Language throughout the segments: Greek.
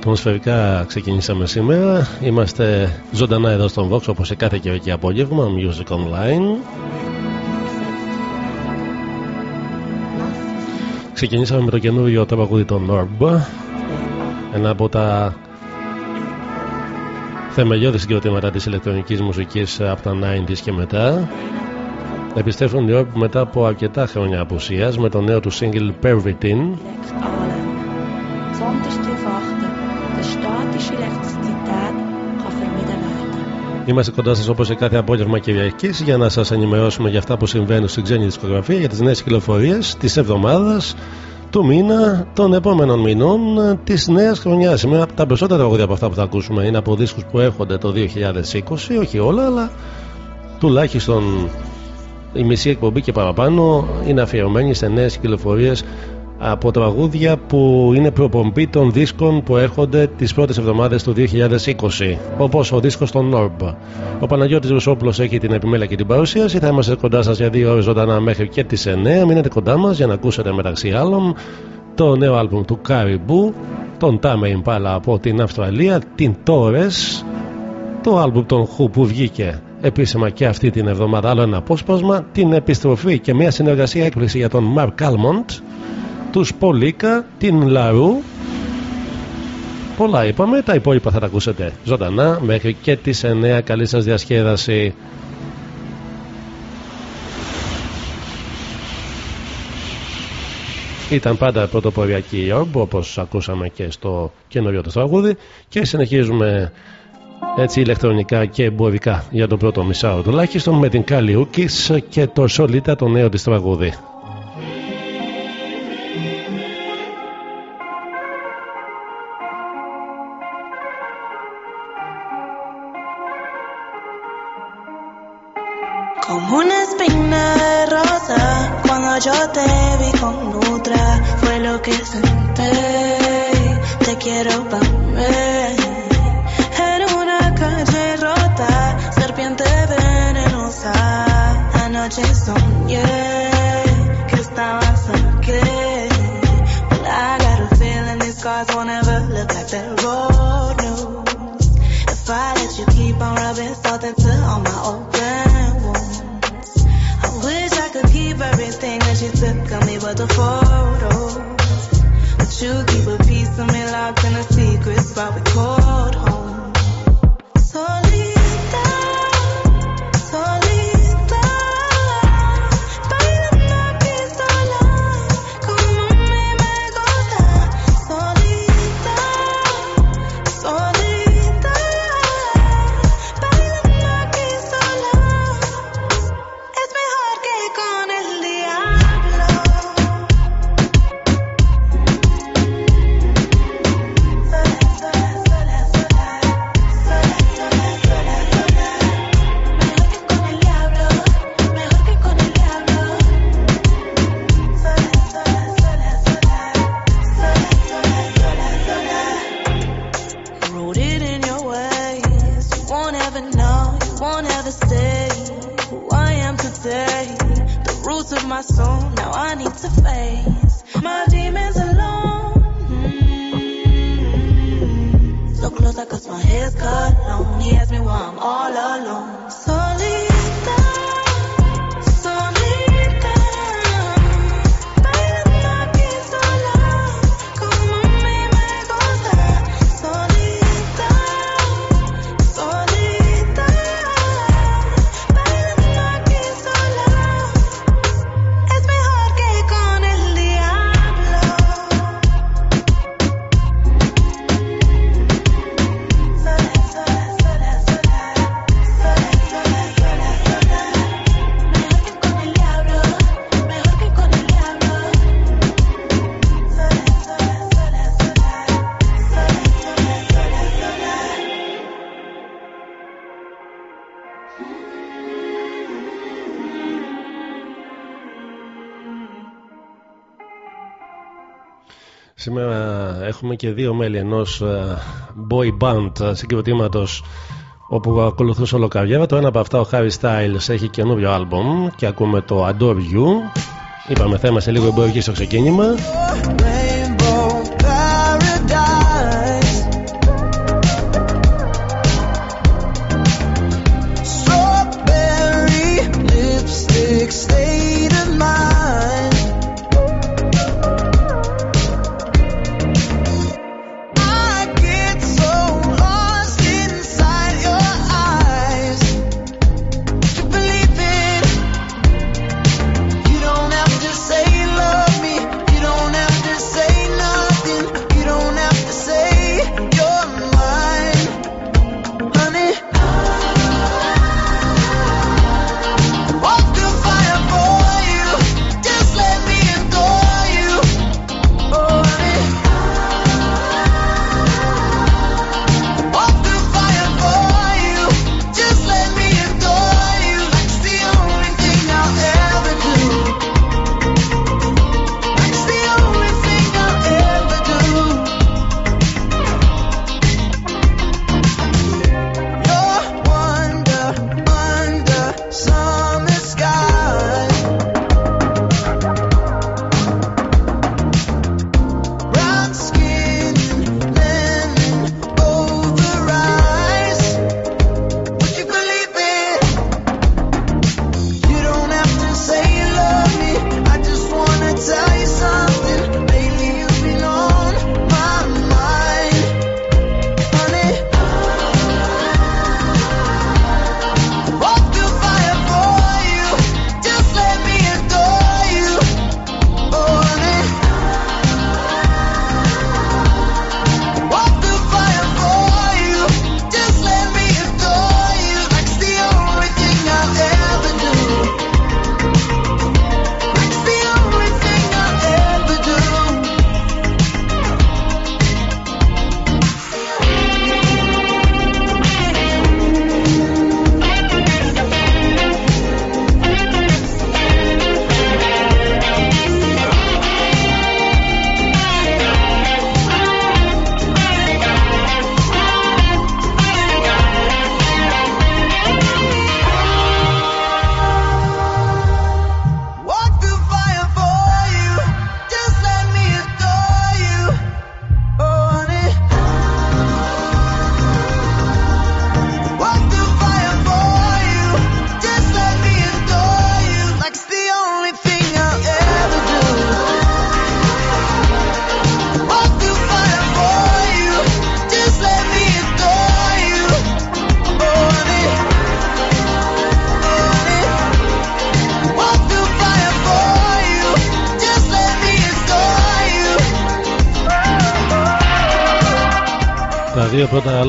Ατμοσφαιρικά ξεκινήσαμε σήμερα. Είμαστε ζωντανά εδώ στον Vox όπως σε κάθε καιρική απόγευμα. Music Online. Ξεκινήσαμε με το καινούριο τραγούδι των Orb. Ένα από τα θεμελιώδη συγκροτήματα της ηλεκτρονικής μουσικής από τα 90s και μετά. Επιστρέφουν οι Orb μετά από αρκετά χρόνια απουσίας με το νέο του single Pervitin. Είμαστε κοντά σας όπως σε κάθε απόγευμα Κυριακής για να σας ενημερώσουμε για αυτά που συμβαίνουν στην ξένη δισκογραφία, για τις νέες κυκλοφορίες της εβδομάδας, του μήνα, των επόμενων μηνών, της νέας χρονιάς. Σήμερα τα περισσότερα τραγούδια από αυτά που θα ακούσουμε είναι από δίσκους που έρχονται το 2020, όχι όλα, αλλά τουλάχιστον η μισή εκπομπή και παραπάνω είναι αφιερωμένη σε νέες κυκλοφορίες από τραγούδια που είναι προπομπή των δίσκων που έρχονται τις πρώτες εβδομάδες του 2020 όπως ο δίσκος των Norb. Ο Παναγιώτης Ρουσόπουλος έχει την επιμέλεια και την παρουσίαση. Θα είμαστε κοντά σας για δύο ώρες ζωντανά μέχρι και τις 9 μείνετε κοντά μας για να ακούσετε μεταξύ άλλων το νέο άλμπουμ του Caribou τον Tame Impala από την Αυστραλία την Torres το άλμπουμ των Who που βγήκε επίσημα και αυτή την εβδομάδα. Άλλο ένα απόσπασμα την επιστροφή και μια συνεργασία έκπληξη για τον Mark Almond τους Πολίκα, την Λαρού. Πολλά είπαμε, τα υπόλοιπα θα τα ακούσετε ζωντανά μέχρι και τις 9 καλή σας διασκέδαση. Ήταν πάντα πρωτοποριακή η Orb όπως ακούσαμε και στο καινούριο του τραγούδι. Και συνεχίζουμε έτσι ηλεκτρονικά και εμπορικά για το πρώτο μισάρο τουλάχιστον με την Καλλιούκης και το Σολίτα το νέο της τραγούδι. Yo te Σήμερα έχουμε και δύο μέλη ενός ε, boy band ε, συγκροτήματος όπου ακολουθούν όλο καριέρα. Το ένα από αυτά ο Harry Styles έχει καινούριο άλμπομ και ακούμε το Adore You. Είπαμε θέμα σε λίγο εμπορική στο ξεκίνημα.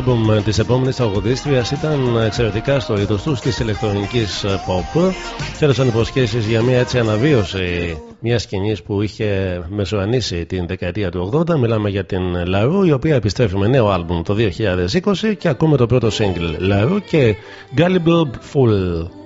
Άλμπουμ της επόμενης τραγουδίστριας ήταν εξαιρετικά στο είδος τους της ηλεκτρονικής pop και έδωσαν υποσχέσεις για μια έτσι αναβίωση μιας σκηνής που είχε μεσοανίσει την δεκαετία του 80. Μιλάμε για την Λαρού, η οποία επιστρέφει με νέο άλμπουμ το 2020 και ακούμε το πρώτο single Λαρού και Gullible Fool.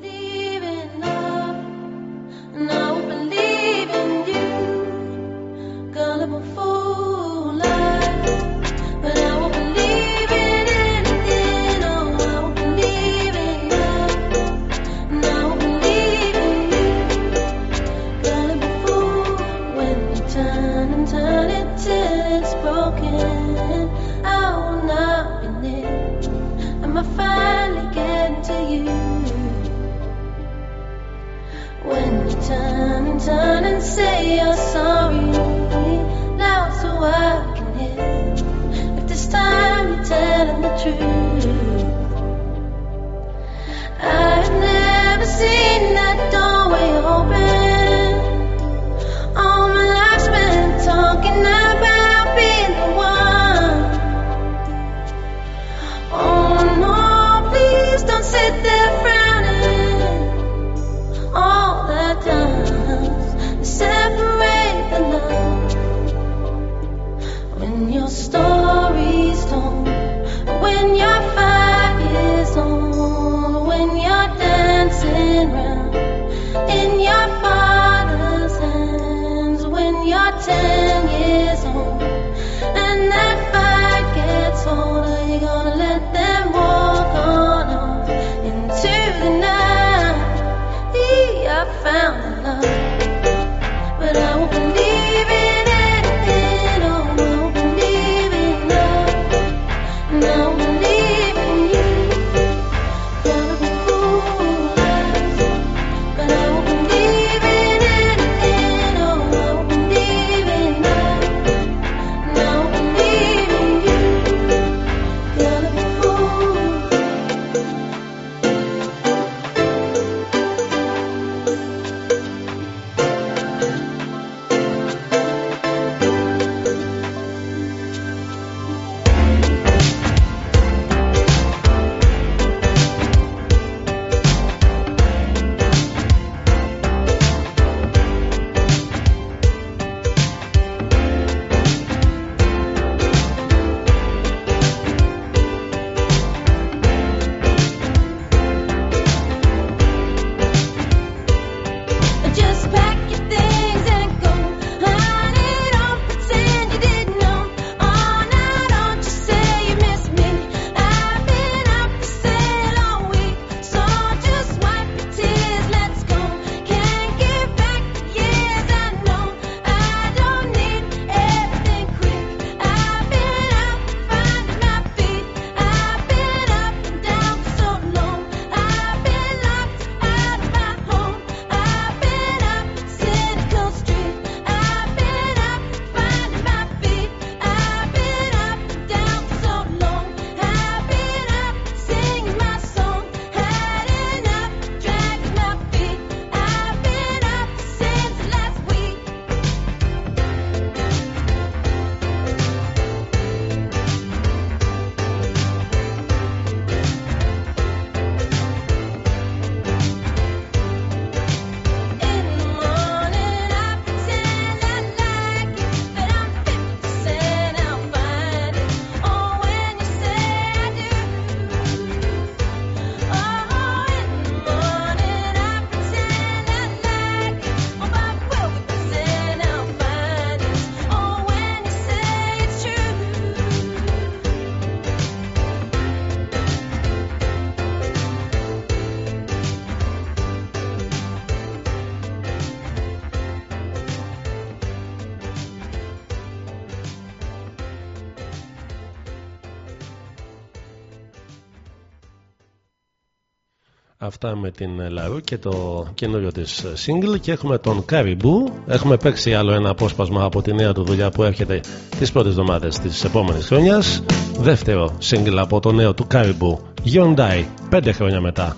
Αυτά με την Λαρού και το καινούριο της single και έχουμε τον Caribou. Έχουμε παίξει άλλο ένα απόσπασμα από τη νέα του δουλειά που έρχεται τις πρώτες εβδομάδες της επόμενης χρονιάς. Δεύτερο single από το νέο του Caribou, Hyundai, πέντε χρόνια μετά.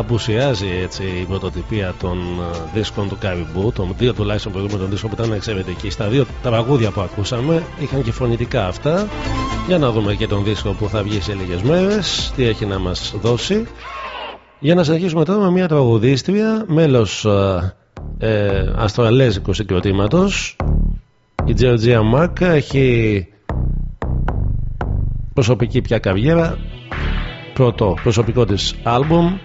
Απουσιάζει έτσι η πρωτοτυπία των ε, δίσκων του Καριμπού, των δύο τουλάχιστον προηγούμενων δίσκων που ήταν εξαιρετικοί. Στα δύο τραγούδια που ακούσαμε είχαν και φωνητικά αυτά. Για να δούμε και τον δίσκο που θα βγει σε λίγες μέρες, τι έχει να μας δώσει. Για να συνεχίσουμε τώρα με μια τραγουδίστρια, μέλος ε, ε, αστραλέζικου συγκροτήματος. Η Georgia Mark έχει προσωπική πια καριέρα πρώτο προσωπικό της άλμπουμ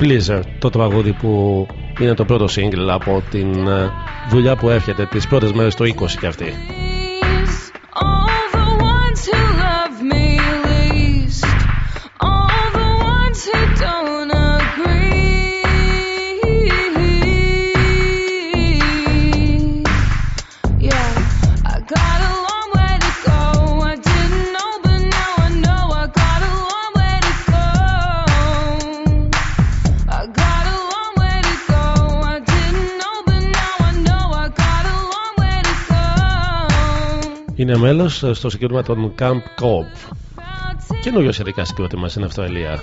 Pleaser το τραγούδι που είναι το πρώτο single από την ε, δουλειά που έρχεται τις πρώτες μέρες το 20 και αυτή είναι μέλος στο συγκρότημα των Camp Cobb. Καινούριο ειδικά συγκρότημα στην Αυστραλία.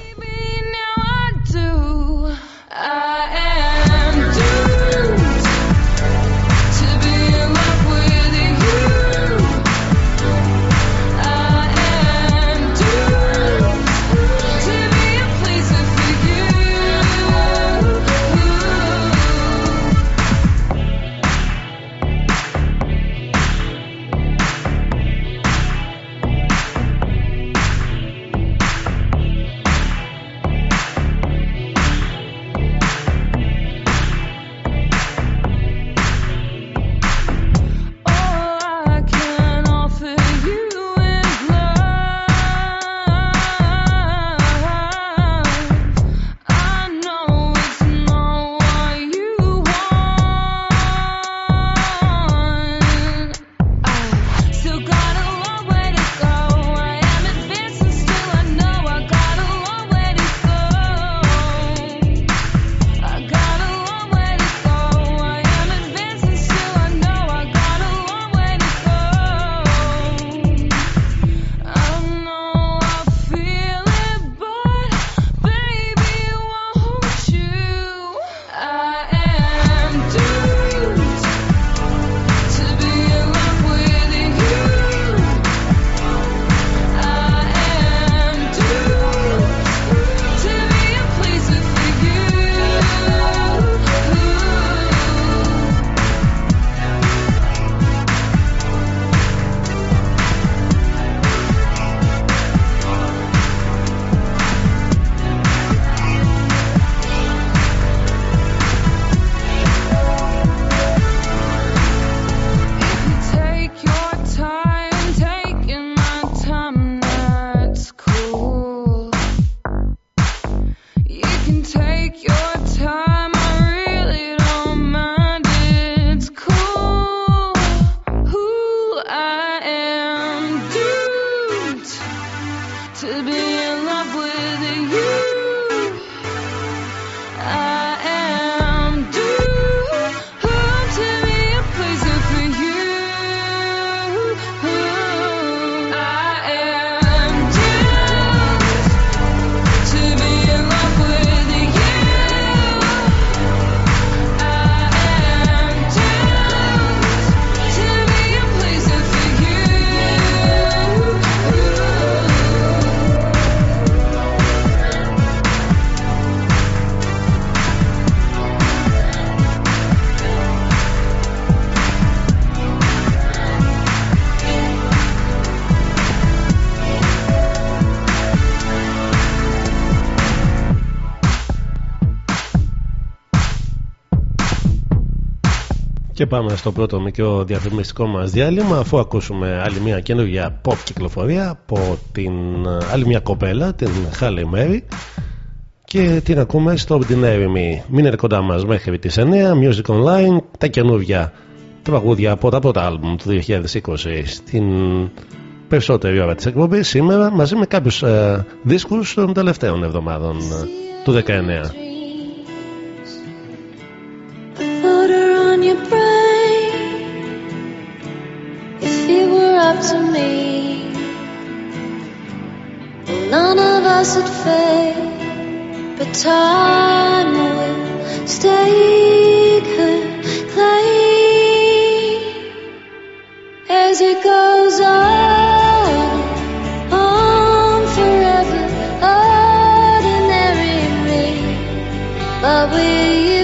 Και πάμε στο πρώτο μικρό διαφημιστικό μας διάλειμμα αφού ακούσουμε άλλη μια καινούργια pop κυκλοφορία από την άλλη μια κοπέλα, την Halle Mary και την ακούμε στο Ordinary Me. Μείνετε κοντά μας μέχρι τις 9, Music Online, τα καινούργια τραγούδια από τα πρώτα άλμπουμ του 2020 στην περισσότερη ώρα της εκπομπής σήμερα μαζί με κάποιους ε, δίσκους των τελευταίων εβδομάδων ε, του 19. Up to me. None of us would fade but time will stake her claim as it goes on, but with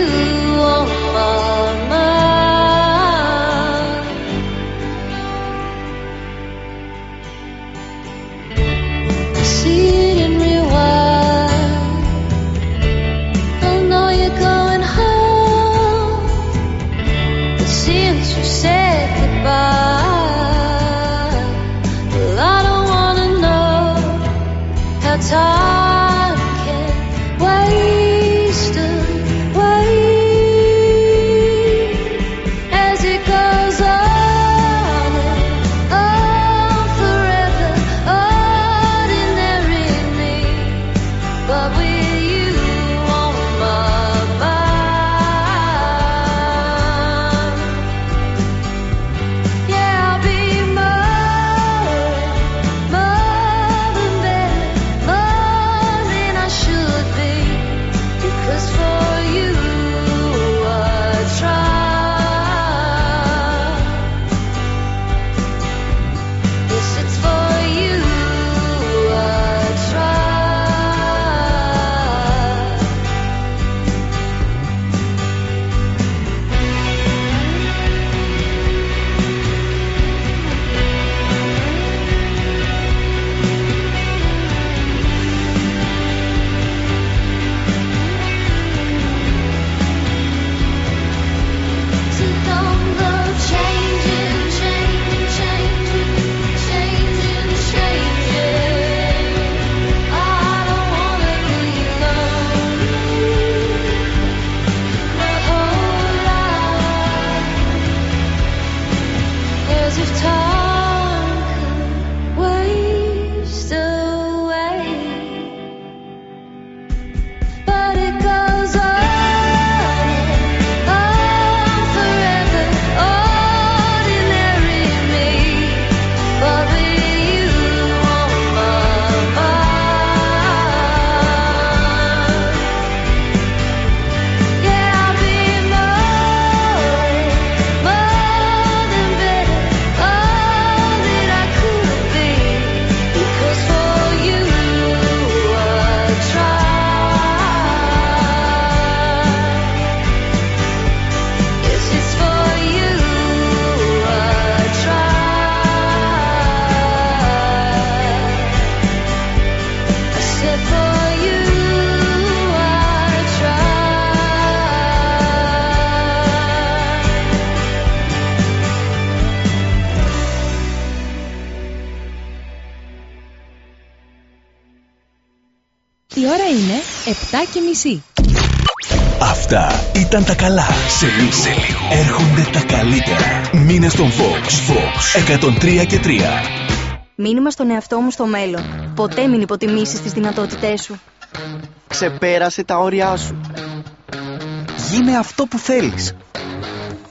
7.30. Αυτά ήταν τα καλά. Σε λίγο, έρχονται τα καλύτερα. Μείνε στον Fox Vox 103 και 3. Μήνυμα στον εαυτό μου στο μέλλον. Ποτέ μην υποτιμήσεις τις δυνατότητές σου. Ξεπέρασε τα όρια σου. Γίνε αυτό που θέλεις.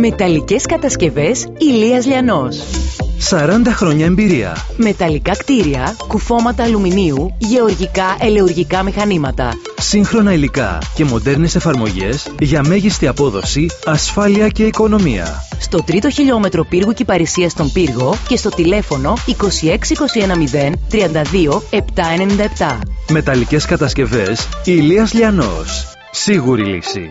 Μεταλλικές κατασκευές Ηλίας Λιανός. 40 χρόνια εμπειρία. Μεταλλικά κτίρια, κουφώματα αλουμινίου, γεωργικά ελεουργικά μηχανήματα. Σύγχρονα υλικά και μοντέρνες εφαρμογές για μέγιστη απόδοση, ασφάλεια και οικονομία. Στο τρίτο χιλιόμετρο πύργου Κυπαρισίας στον Πύργο και στο τηλέφωνο 26210 32 797. Μεταλλικές κατασκευές Ηλίας Λιανός. Σίγουρη λύση.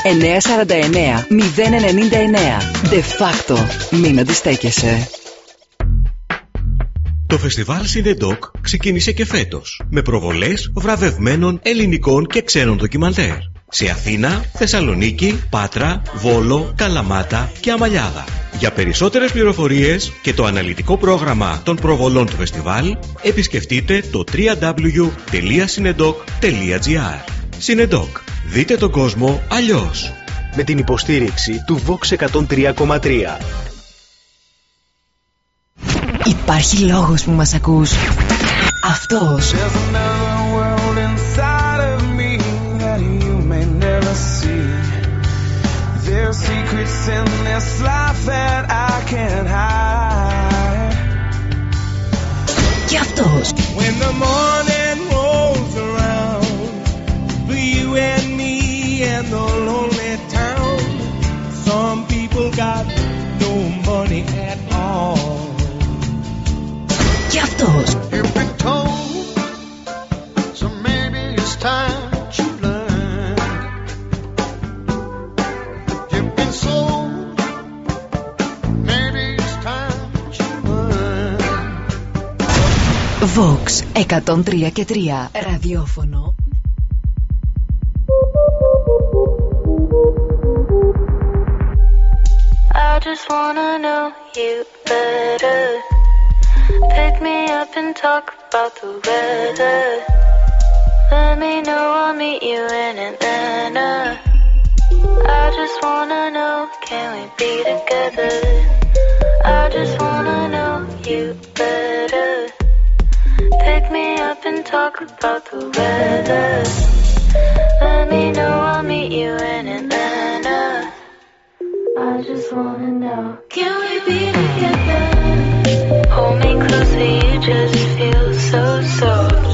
949 099. De facto. Μην αντιστέκεσαι. Το φεστιβάλ Cinedoc ξεκίνησε και φέτος με προβολές βραβευμένων ελληνικών και ξένων ντοκιμαντέρ σε Αθήνα, Θεσσαλονίκη, Πάτρα, Βόλο, Καλαμάτα και Αμαλιάδα. Για περισσότερες πληροφορίες και το αναλυτικό πρόγραμμα των προβολών του φεστιβάλ επισκεφτείτε το www.cinedoc.gr Cinedoc. Δείτε τον κόσμο αλλιώς. Με την υποστήριξη του Vox 103,3. Υπάρχει λόγος που μας ακούς. Αυτός. There's secrets in this life that I can't hide. Και αυτός. When the morning Vox 103 και 3 ραδιόφωνο. I just wanna know you better. Pick me up and talk about the weather. Let me know I'll meet you in Atlanta. I just wanna know, can we be together? I just wanna know you better. Pick me up and talk about the weather. Let me know I'll meet you in Atlanta. I just wanna know, can we be together? Hold me closer, you just feel so soft.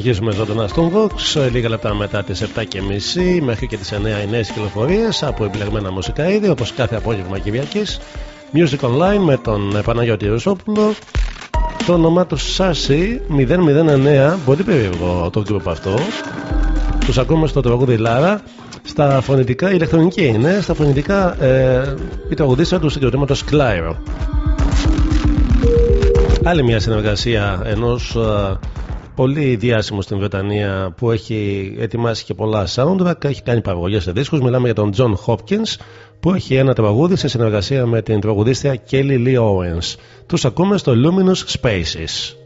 Συνεχίζουμε ζωντανά στον Vox, λίγα λεπτά μετά τις 7.30 μέχρι και τις 9 οι νέες κυκλοφορίες από επιλεγμένα μουσικά είδη όπως κάθε απόγευμα Κυριακής. Music Online με τον Παναγιώτη Ρουσόπουλο. Το όνομά τους Σάσι 009, πολύ περίεργο το group αυτό. Τους ακούμε στο τραγούδι Λάρα. Στα φωνητικά, ηλεκτρονική είναι, στα φωνητικά ε, η τραγουδίστρα του συγκροτήματος Κλάιρο. Άλλη μια συνεργασία ενός ε, πολύ διάσημο στην Βρετανία που έχει ετοιμάσει και πολλά soundtrack, έχει κάνει παραγωγές σε δίσκους. Μιλάμε για τον John Hopkins που έχει ένα τραγούδι σε συνεργασία με την τραγουδίστρια Kelly Lee Owens. Τους ακούμε στο Luminous Spaces.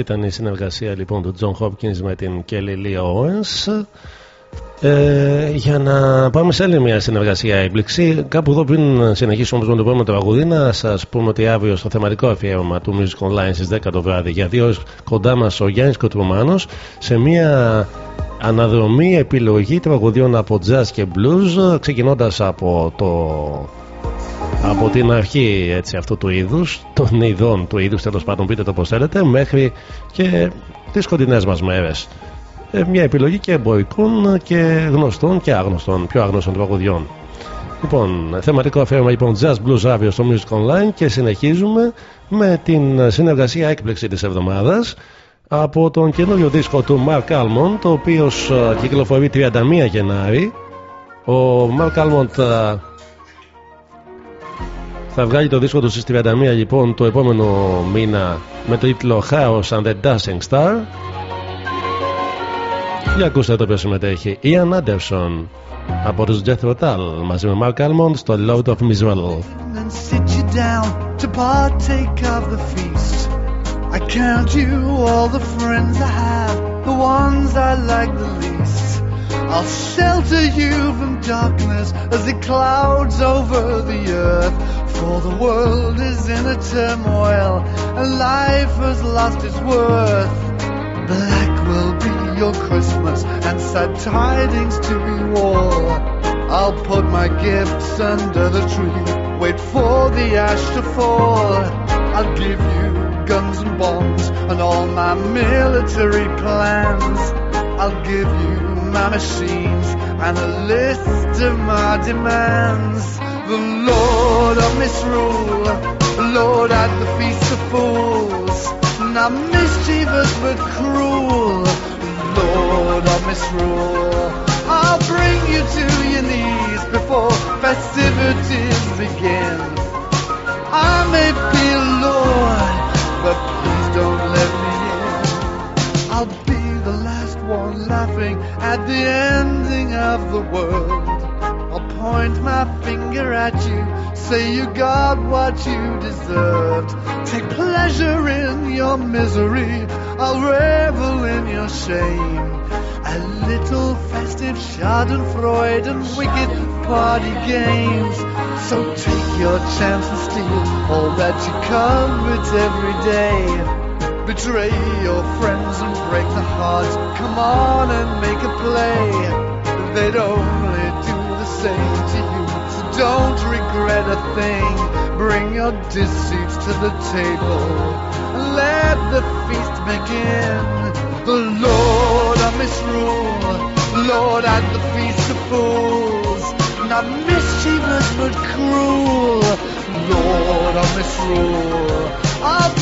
Αυτή ήταν η συνεργασία λοιπόν του John Hopkins με την Kelly Lee Owens. Ε, για να πάμε σε άλλη μια συνεργασία έκπληξη. Κάπου εδώ πριν συνεχίσουμε με το επόμενο τραγουδί, να σας πούμε ότι αύριο στο θεματικό αφιέρωμα του Music Online στις 10 το βράδυ για δύο κοντά μας ο Γιάννης Κοτρουμάνος σε μια αναδρομή επιλογή τραγουδιών από jazz και blues ξεκινώντας από το από την αρχή έτσι, αυτού του είδους, των ειδών του είδους, τέλος πάντων, πείτε το πώς θέλετε, μέχρι και τις κοντινές μας μέρες. Ε, μια επιλογή και εμπορικών και γνωστών και άγνωστων, πιο άγνωστων τραγουδιών. Λοιπόν, θεματικό αφαίρεμα λοιπόν Jazz Blues αύριο στο Music Online και συνεχίζουμε με την συνεργασία έκπληξη της εβδομάδας από τον καινούριο δίσκο του Mark Almond το οποίος ε, κυκλοφορεί 31 Γενάρη ο Mark Almond ε, θα βγάλει το δίσκο του στις 31 λοιπόν το επόμενο μήνα με το τίτλο House and the Dancing Star για ακούστε το οποίο συμμετέχει Ian Anderson από τους Jethro Tull μαζί με Mark Almond στο Load of Miserable I count you all the friends I have the ones I like the least I'll shelter you from darkness as it clouds over the earth For the world is in a turmoil and life has lost its worth. Black will be your Christmas and sad tidings to be war. I'll put my gifts under the tree, wait for the ash to fall. I'll give you guns and bombs and all my military plans. I'll give you my machines and a list of my demands the Lord of misrule, Lord at the feast of fools, not mischievous but cruel, Lord of misrule. I'll bring you to your knees before festivities begin. I may be lord, but please don't let me in. I'll laughing at the ending of the world I'll point my finger at you, say you got what you deserved. Take pleasure in your misery, I'll revel in your shame. A little festive schadenfreude and wicked party games. So take your chance and steal all that you covet every day. Betray your friends and break the heart. Come on and make a play. They'd only do the same to you, so don't regret a thing. Bring your deceits to the table let the feast begin. The Lord of misrule, Lord at the feast of fools, not mischievous but cruel. Lord of misrule, I'll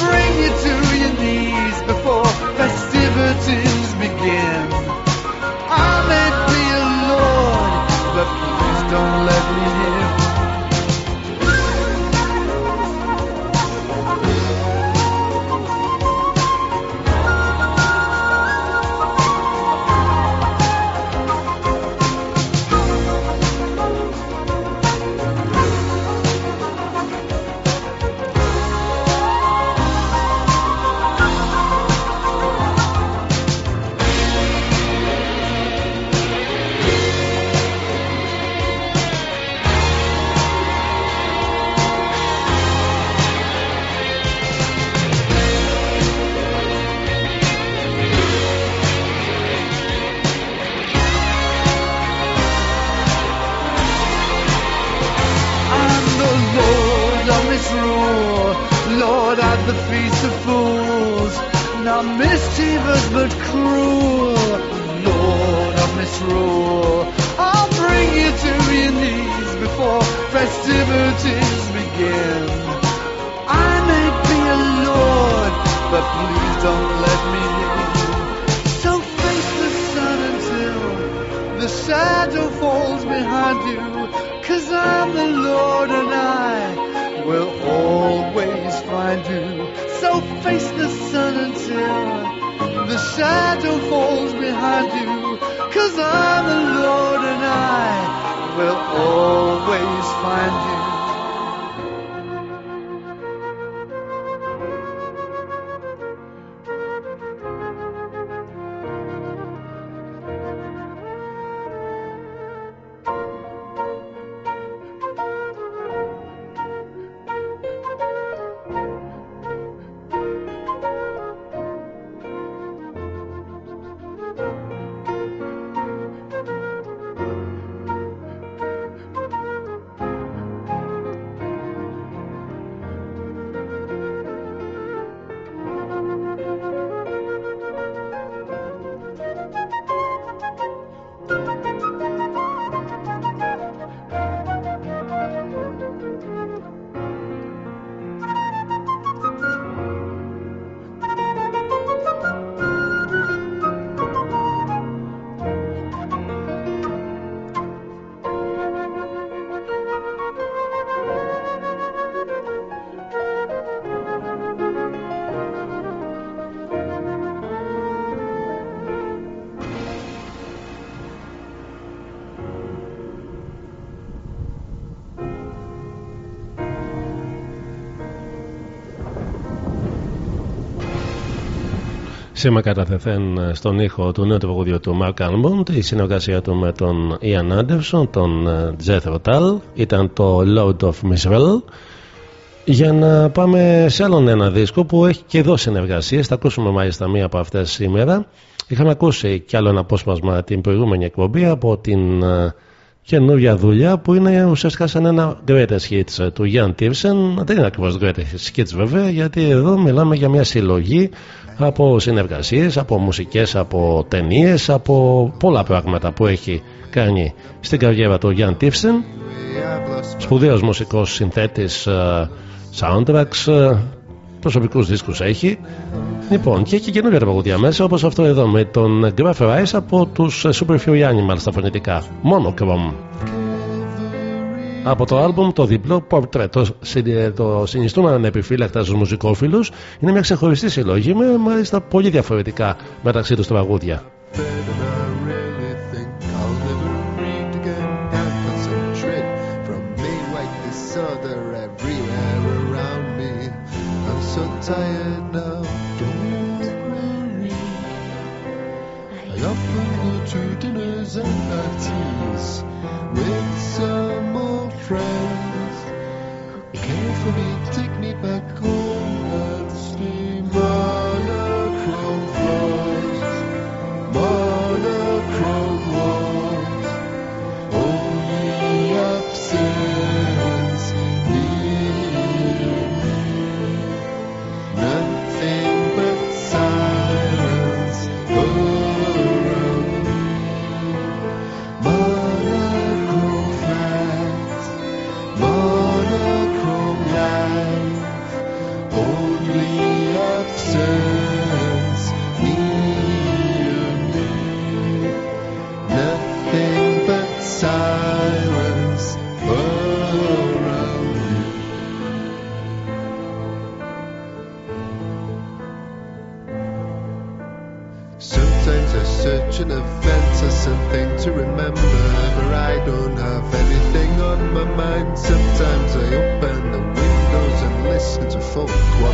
Σήμα καταθεθέν στον ήχο του νέου τραγουδιού του Mark Almond η συνεργασία του με τον Ian Anderson, τον Jethro Tull ήταν το Lord of Misrel για να πάμε σε άλλον ένα δίσκο που έχει και εδώ συνεργασίες. Θα ακούσουμε μάλιστα μία από αυτές σήμερα. Είχαμε ακούσει κι άλλο ένα απόσπασμα την προηγούμενη εκπομπή από την καινούργια δουλειά που είναι ουσιαστικά σαν ένα greatest hits του Jan Tiersen. Δεν είναι ακριβώς greatest hits βέβαια, γιατί εδώ μιλάμε για μια συλλογή από συνεργασίες, από μουσικές, από ταινίες, από πολλά πράγματα που έχει κάνει στην καριέρα του Γιάν Τίφσεν σπουδαίος μουσικός συνθέτης uh, soundtracks uh, προσωπικούς δίσκους έχει λοιπόν και έχει καινούργια τραγουδία μέσα όπως αυτό εδώ με τον Graph Rice από τους Super Fury Animals στα φωνητικά Monochrome από το άλμπουμ το διπλό Portrait. Το, το συνιστούμε ανεπιφύλακτα στους μουσικόφιλους. Είναι μια ξεχωριστή συλλογή με μάλιστα πολύ διαφορετικά μεταξύ τους τραγούδια.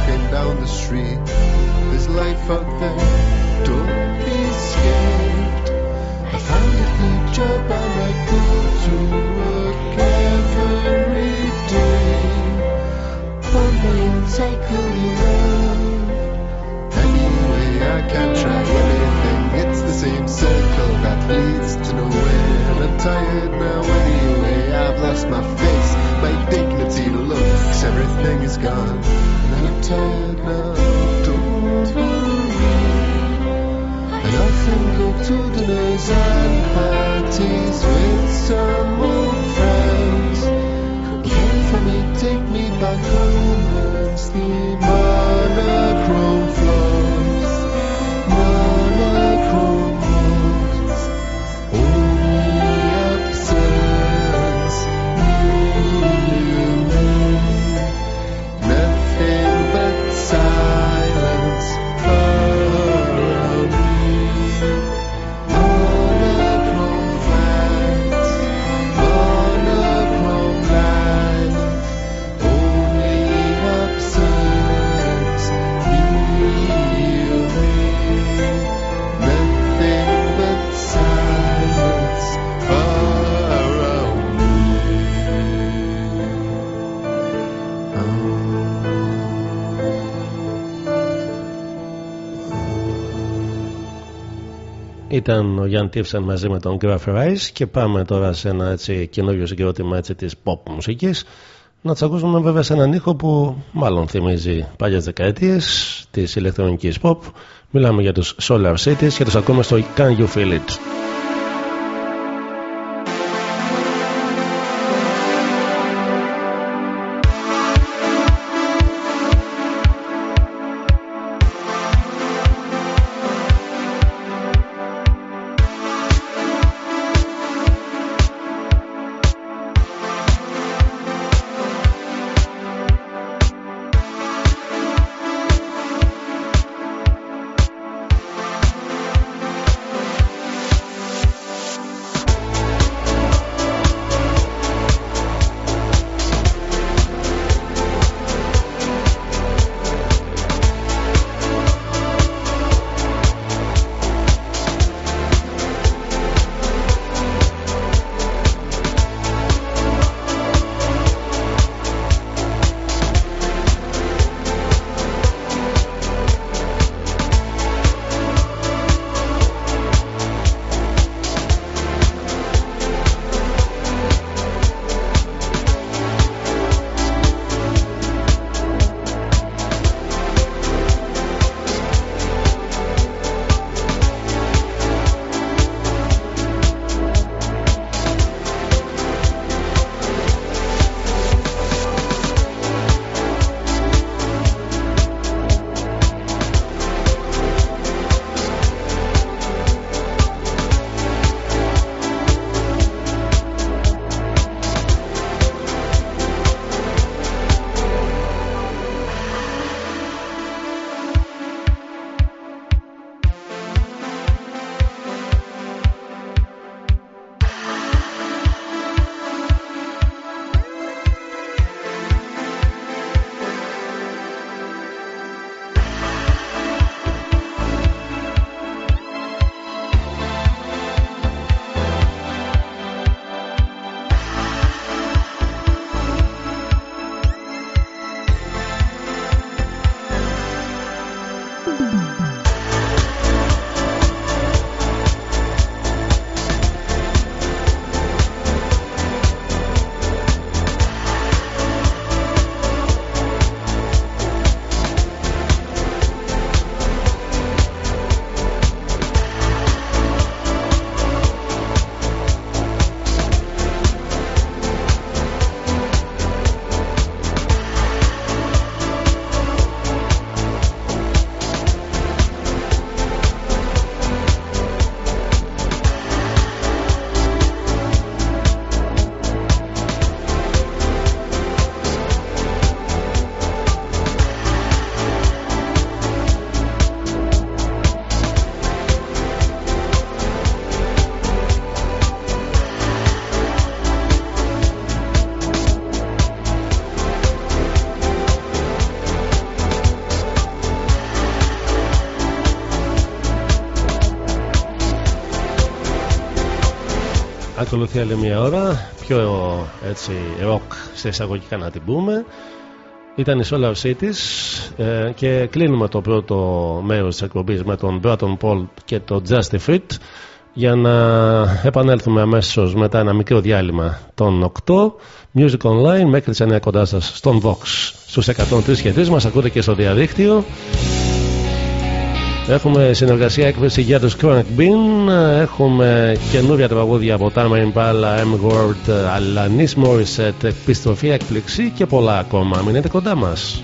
walking down the street. There's life out there, don't be scared. I found a good job and I go to work every day. Bumbling cycling around. Anyway, I can try anything. It's the same circle that leads to nowhere. And I'm tired now anyway. I've lost my face my dignity to look. Cause everything is gone. And I'm tired now, don't And I think of to dinners and parties With some old friends. Again for me, take me back home and sleep Ήταν ο Γιάνν Τίφσεν μαζί με τον Graph Rice και πάμε τώρα σε ένα έτσι καινούριο συγκρότημα έτσι της pop μουσικής. Να τους ακούσουμε βέβαια σε έναν ήχο που μάλλον θυμίζει παλιές δεκαετίες της ηλεκτρονικής pop. Μιλάμε για τους Solar Cities και τους ακούμε στο Can You Feel It; Ακολουθεί άλλη μια ώρα. Πιο έτσι ροκ σε εισαγωγικά να την πούμε. Ήταν η Solar Cities ε, και κλείνουμε το πρώτο μέρος της εκπομπής με τον Bratton Paul και το Justy Fit για να επανέλθουμε αμέσως μετά ένα μικρό διάλειμμα των 8 Music Online μέχρι τις 9 κοντά σας στον Vox. Στους 103 και 3 μας ακούτε και στο διαδίκτυο Έχουμε συνεργασία έκβεση για τους Chronic Bean Έχουμε καινούρια τραγούδια από Tama Impala, M-Word, Alanis Morissette, επιστροφή, έκπληξη και πολλά ακόμα. Μείνετε κοντά μας.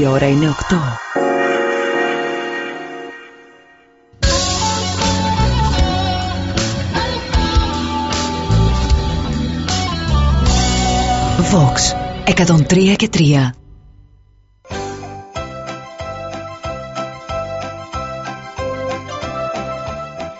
Η ώρα είναι 8. Vox 103 και 3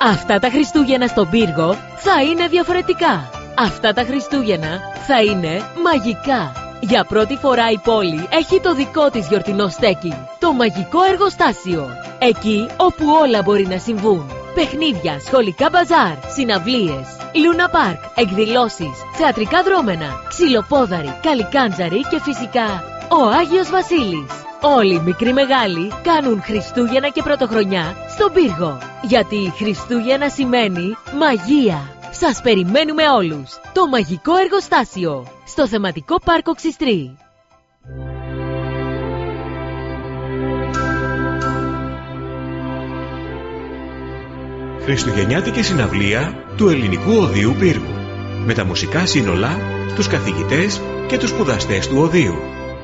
Αυτά τα Χριστούγεννα στον πύργο θα είναι διαφορετικά. Αυτά τα Χριστούγεννα θα είναι μαγικά. Για πρώτη φορά η πόλη έχει το δικό της γιορτινό στέκι. Το μαγικό εργοστάσιο. Εκεί όπου όλα μπορεί να συμβούν. Παιχνίδια, σχολικά μπαζάρ, συναυλίες, Λούνα Πάρκ, εκδηλώσεις, θεατρικά δρόμενα, ξυλοπόδαροι, καλικάντζαροι και φυσικά ο Άγιος Βασίλης. Όλοι οι μικροί μεγάλοι κάνουν Χριστούγεννα και Πρωτοχρονιά στον πύργο. Γιατί Χριστούγεννα σημαίνει μαγεία. Σας περιμένουμε όλους. Το μαγικό εργοστάσιο. Στο θεματικό πάρκο Ξιστρή. Χριστουγεννιάτικη συναυλία του Ελληνικού Οδείου Πύργου. Με τα μουσικά σύνολα, τους καθηγητές και τους σπουδαστές του Οδείου.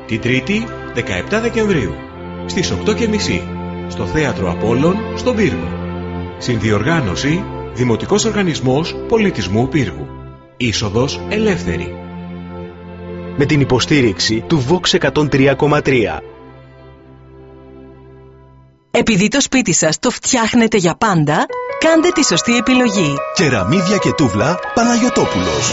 Την Τρίτη, 17 Δεκεμβρίου, στις 8.30 στο Θέατρο Απόλλων, στον Πύργο. Συνδιοργάνωση, Δημοτικός Οργανισμός Πολιτισμού Πύργου. Είσοδος ελεύθερη. Με την υποστήριξη του Vox 103,3. Επειδή το σπίτι σας το φτιάχνετε για πάντα, κάντε τη σωστή επιλογή. Κεραμίδια και τούβλα Παναγιωτόπουλος.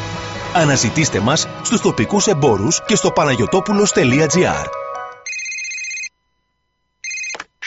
Αναζητήστε μας στους τοπικούς εμπόρους και στο παναγιωτόπουλος.gr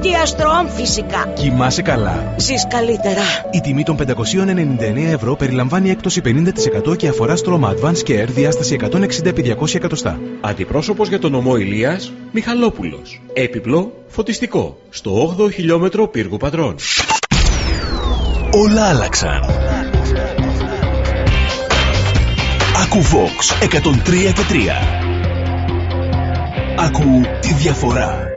Mediastrom. Media Strom φυσικά. Κοιμάσαι καλά. Ζεις καλύτερα. Η τιμή των 599 ευρώ περιλαμβάνει έκπτωση 50% και αφορά στρώμα Advanced Care διάσταση 160-200 εκατοστά. Αντιπρόσωπος για τον ομό Ηλίας, Μιχαλόπουλος. Έπιπλο, φωτιστικό. Στο 8ο χιλιόμετρο πύργου πατρών. Όλα άλλαξαν. Ακού Vox 103 και 3. Ακού τη διαφορά.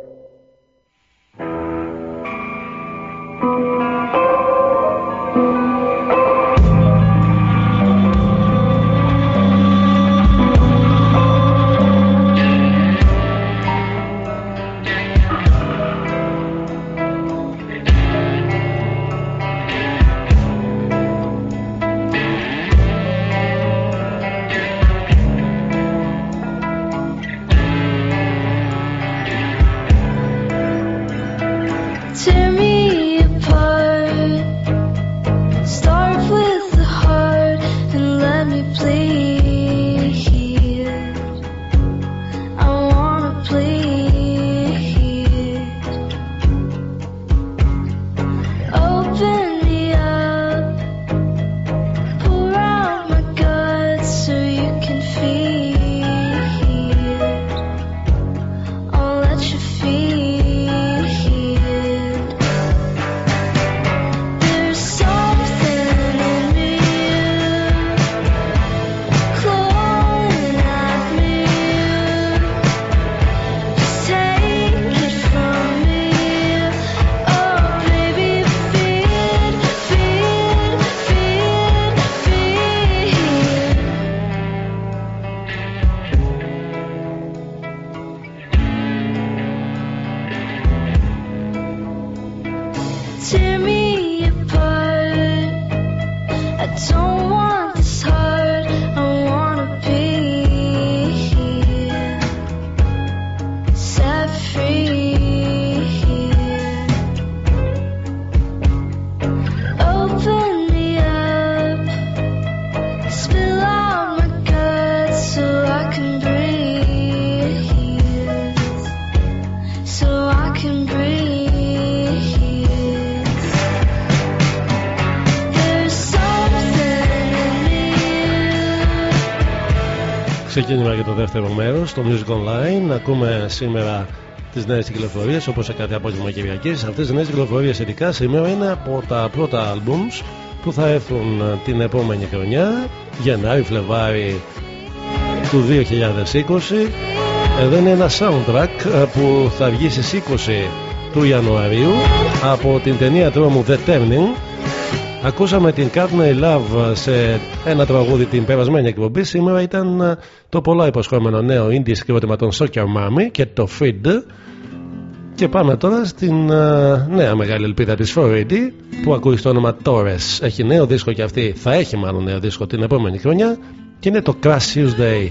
Ξεκίνημα για το δεύτερο μέρος στο Music Online. Ακούμε σήμερα τις νέες κυκλοφορίες όπως σε κάθε απόγευμα Κυριακής. Αυτές οι νέες κυκλοφορίες ειδικά σήμερα είναι από τα πρώτα albums που θα έρθουν την επόμενη χρονιά, Γενάρη-Φλεβάρι του 2020. Εδώ είναι ένα soundtrack που θα βγει στις 20 του Ιανουαρίου από την ταινία τρόμου The Turning Ακούσαμε την Courtney Love σε ένα τραγούδι την περασμένη εκπομπή. Σήμερα ήταν το πολλά υποσχόμενο νέο indie συγκρότημα των Soccer Mommy και το Feed. Και πάμε τώρα στην uh, νέα μεγάλη ελπίδα της Φορίντι που ακούει στο όνομα Torres. Έχει νέο δίσκο και αυτή θα έχει μάλλον νέο δίσκο την επόμενη χρονιά και είναι το Crash Tuesday.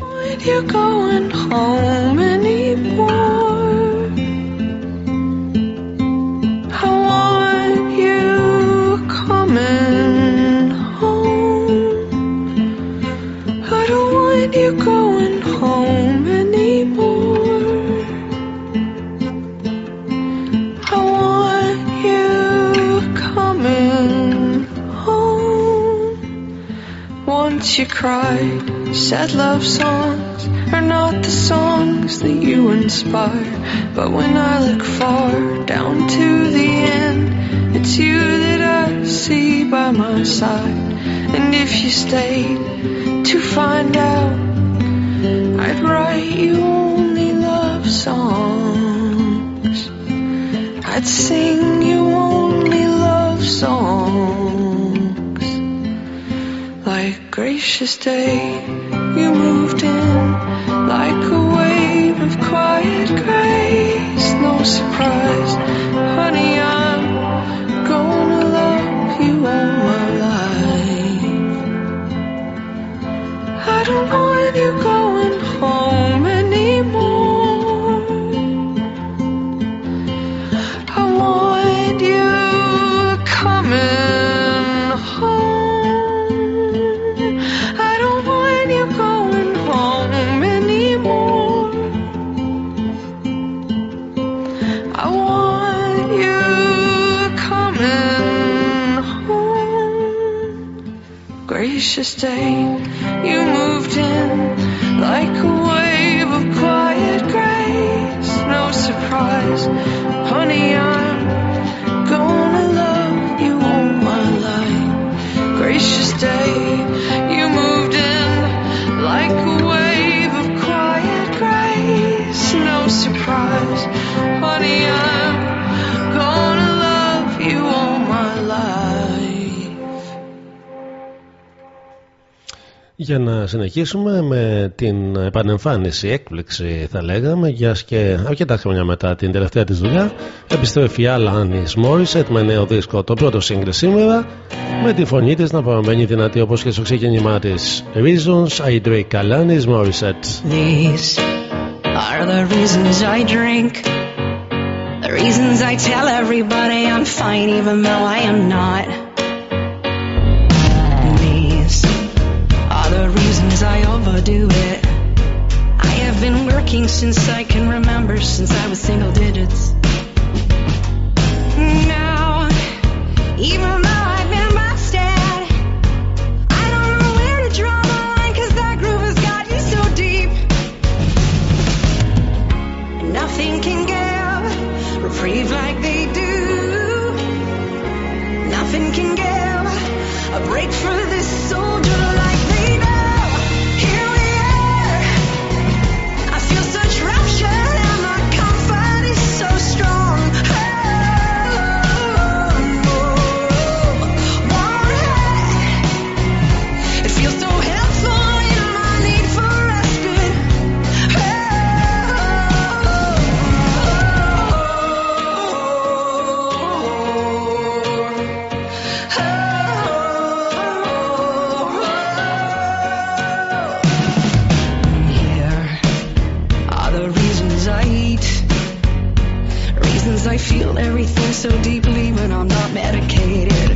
Cried, said love songs are not the songs that you inspire. But when I look far down to the end, it's you that I see by my side. And if you stayed to find out, I'd write you only love songs. I'd sing you only love songs. Gracious day, you moved in like a wave of quiet grace. No surprise, Just stay. Για να συνεχίσουμε με την επανεμφάνιση, έκπληξη θα λέγαμε, για και αρκετά χρόνια μετά την τελευταία της δουλειά, επιστρέφει η Alanis Morissette με νέο δίσκο, το πρώτο σύγκρι σήμερα, με τη φωνή της να παραμένει δυνατή όπως και στο ξεκίνημά της. Reasons I Drink Alanis Morissette. These are the reasons I drink. The reasons I tell everybody I'm fine even though I am not. I it. I have been working since I can remember, since I was single digits. Everything so deeply when I'm not medicated.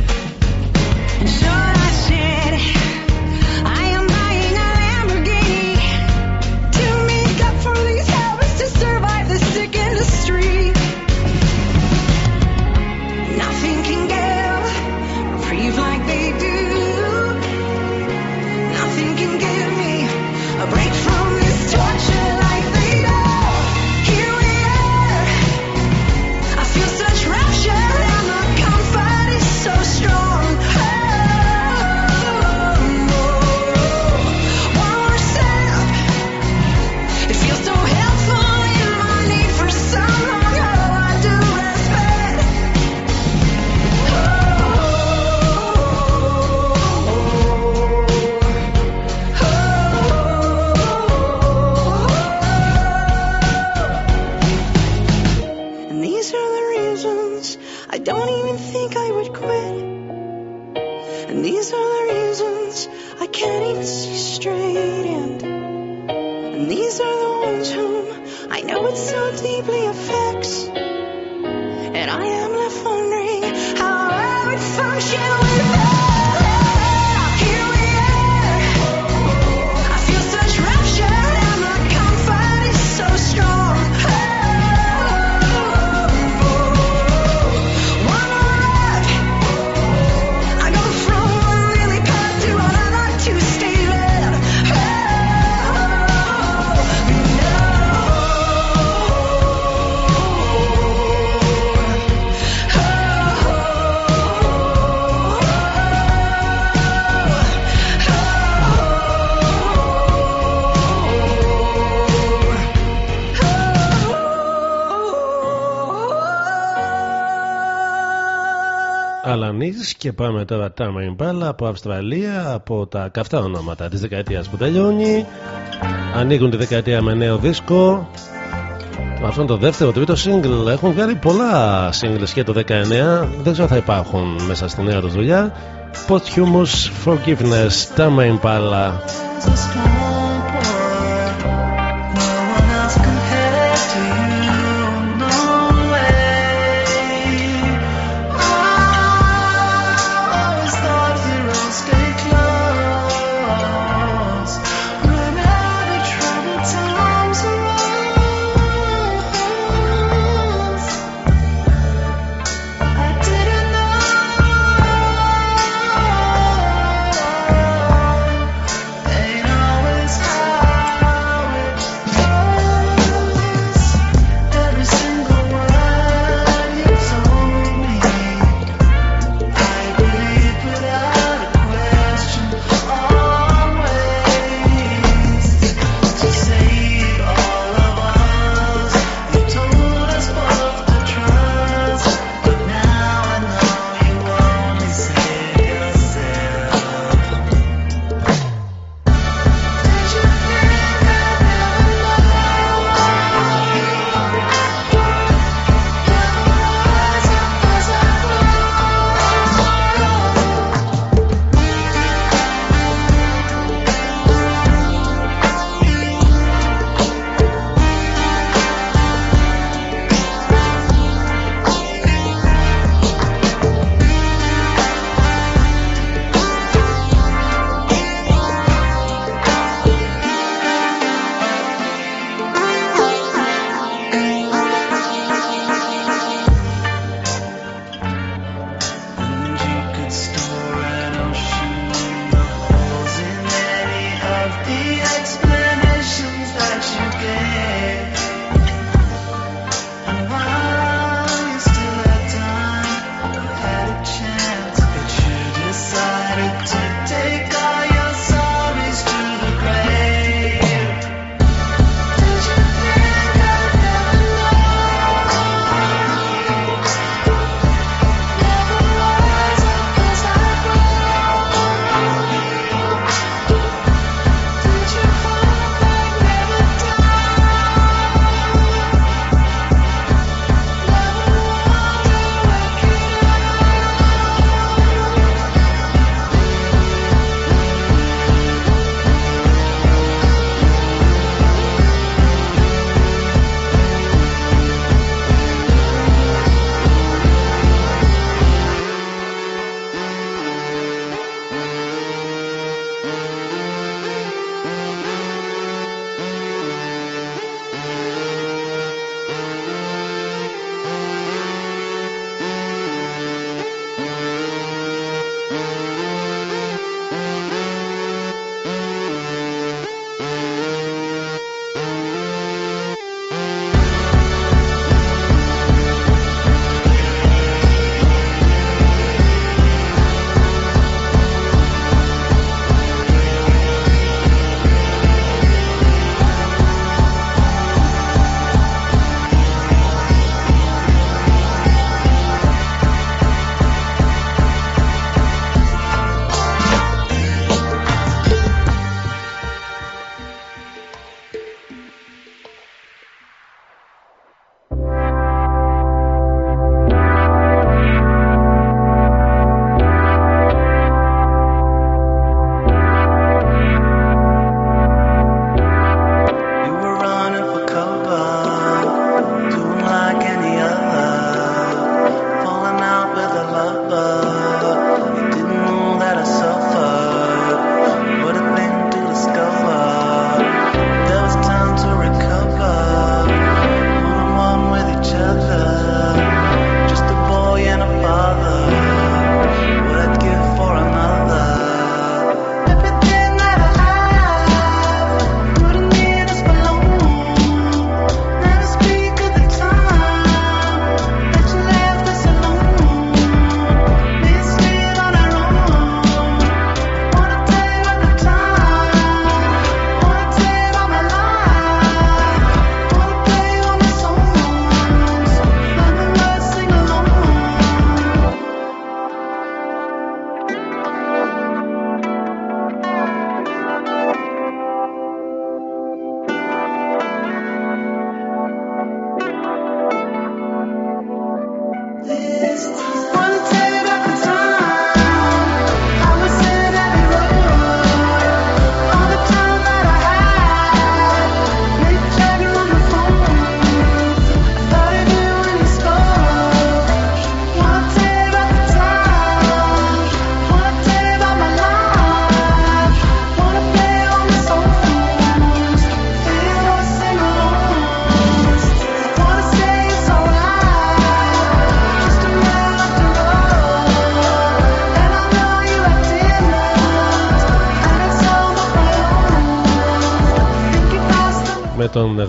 Και πάμε τώρα Τάμα Ιμπάλα από Αυστραλία από τα καυτά ονόματα της δεκαετίας που τελειώνει. Ανοίγουν τη δεκαετία με νέο δίσκο. Αυτό είναι το δεύτερο, τρίτο single έχουν βγάλει πολλά singles και το 19 δεν ξέρω θα υπάρχουν μέσα στη νέα τους δουλειά. Posthumous Forgiveness Τάμα Ιμπάλα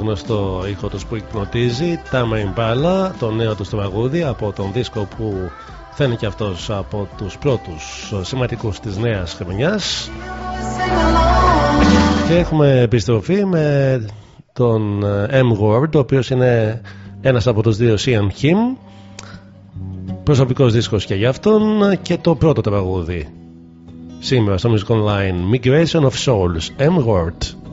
γνωστό ήχο του που υπνοτίζει Tama Impala, το νέο του τραγούδι από τον δίσκο που θα είναι και αυτός από τους πρώτους σημαντικούς της νέας χρονιάς και έχουμε επιστροφή με τον M. Ward ο οποίος είναι ένας από τους δύο Sian Kim προσωπικός δίσκος και για αυτόν και το πρώτο τραγούδι σήμερα στο Music Online Migration of Souls M. Ward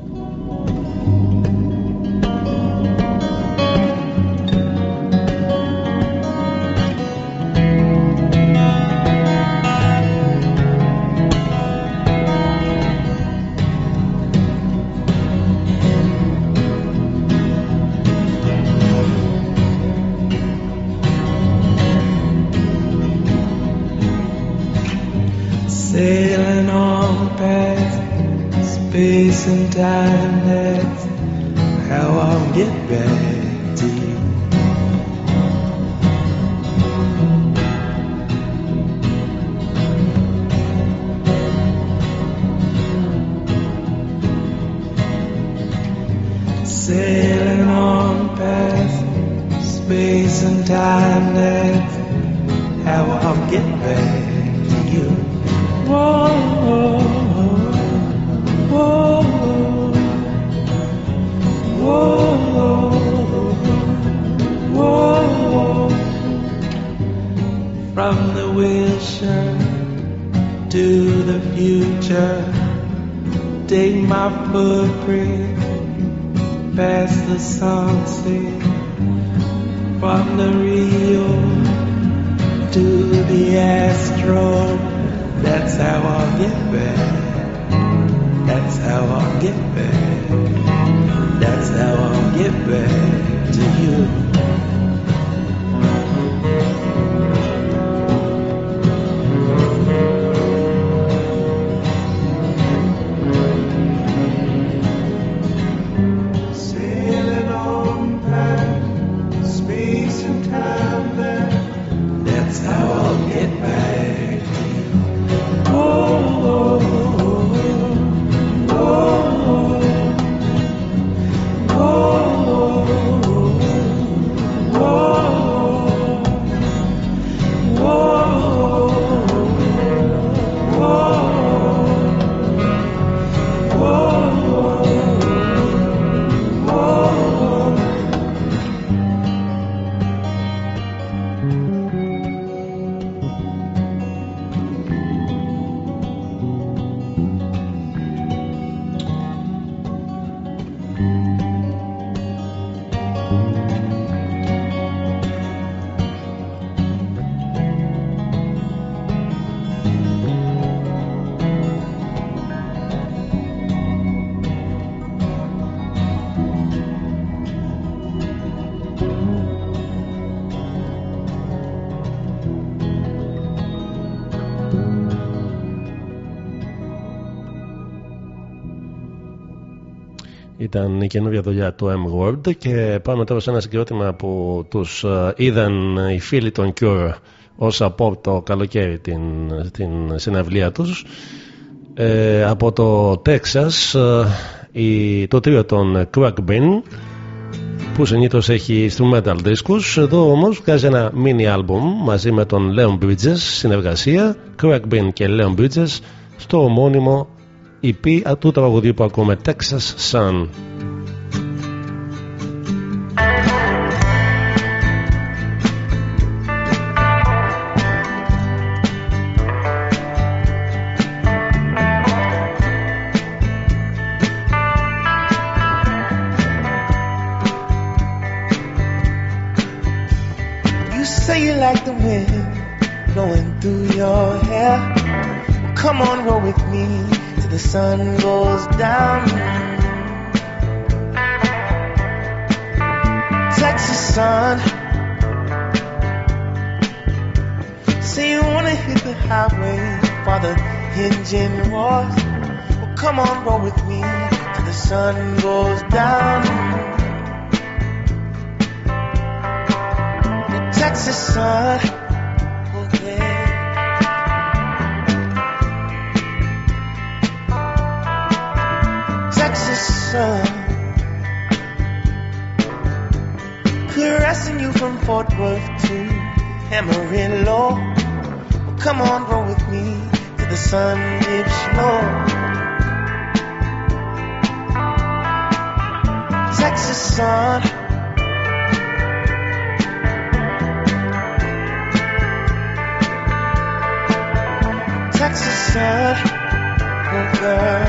καινούργια δουλειά του M World και πάμε τώρα σε ένα συγκρότημα που τους ε, είδαν οι φίλοι των Cure ως από το καλοκαίρι την, την συναυλία τους. Ε, από το Texas ε, η, το τρίο των Crack Bin που συνήθως έχει instrumental discos εδώ όμως βγάζει ένα mini album μαζί με τον Leon Bridges συνεργασία. Crack Bin και Leon Bridges στο ομώνυμο EP του τραγουδιού που ακούμε Texas Sun like the wind blowing through your hair. Well, come on, roll with me till the sun goes down. Texas sun. Say you wanna hit the highway the engine roars. Well, come on, roll with me till the sun goes down. Sun. Oh, yeah. Texas uh, sun. We're you from Fort Worth to Amarillo. Well, come on, roll with me to the sun dips low. Texas sun. It's a sad girl.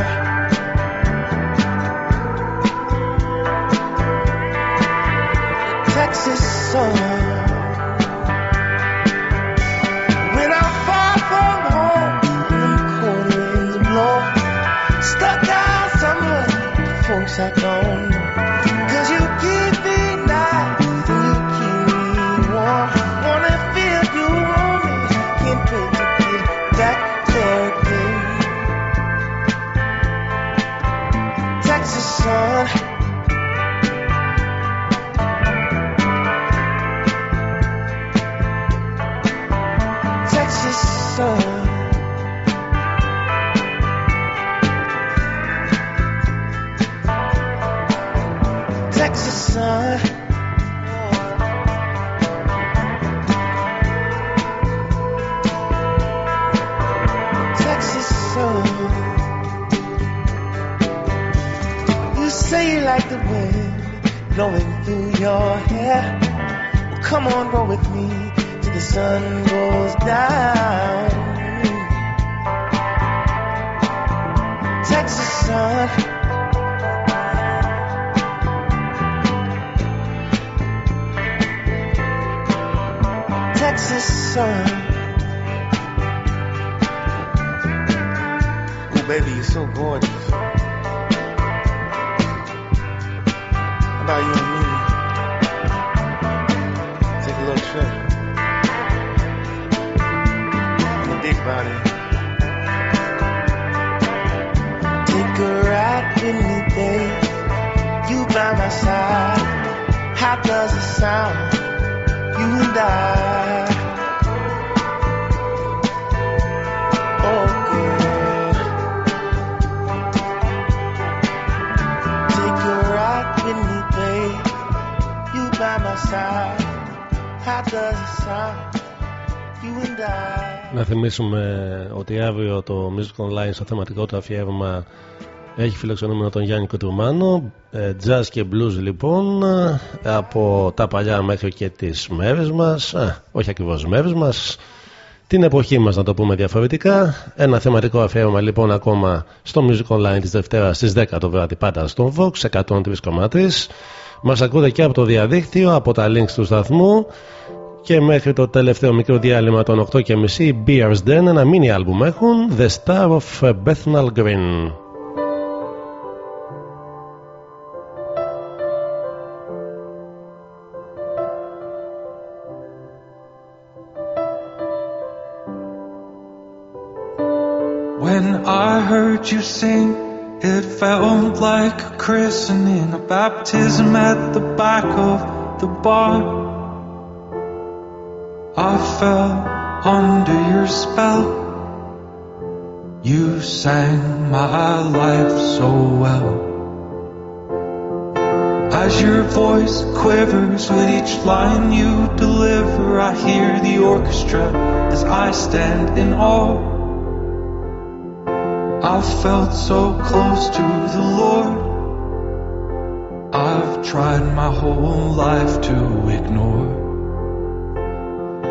Texas sun. Θυμίσουμε ότι αύριο το Music Online στο θεματικό του αφιέρωμα έχει φιλοξενούμενο τον Γιάννη Κοτρουμάνο ε, jazz και blues λοιπόν ε, από τα παλιά μέχρι και τις μέρες μας. Ε, όχι ακριβώς μέρες μας. Την εποχή μας να το πούμε διαφορετικά. Ένα θεματικό αφιέρωμα λοιπόν ακόμα στο Music Online της Δευτέρας στις 10 το βράδυ πάντα στον Vox 103,3 μας ακούτε και από το διαδίκτυο από τα links του σταθμού και μέχρι το τελευταίο μικρό διάλειμμα των 8.30 οι Beers Den ένα mini άλμπουμ έχουν The Star of Bethnal Green When I heard you sing, it felt like a christening, a baptism at the back of the bar. I fell under your spell. You sang my life so well. As your voice quivers with each line you deliver, I hear the orchestra as I stand in awe. I felt so close to the Lord. I've tried my whole life to ignore.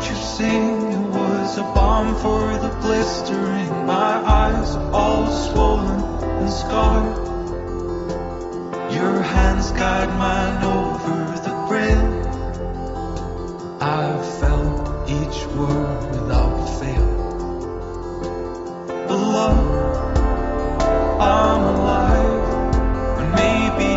You sing, it was a balm for the blistering. My eyes all swollen and scarred. Your hands guide mine over the brim. I felt each word without fail. But love, I'm alive. And maybe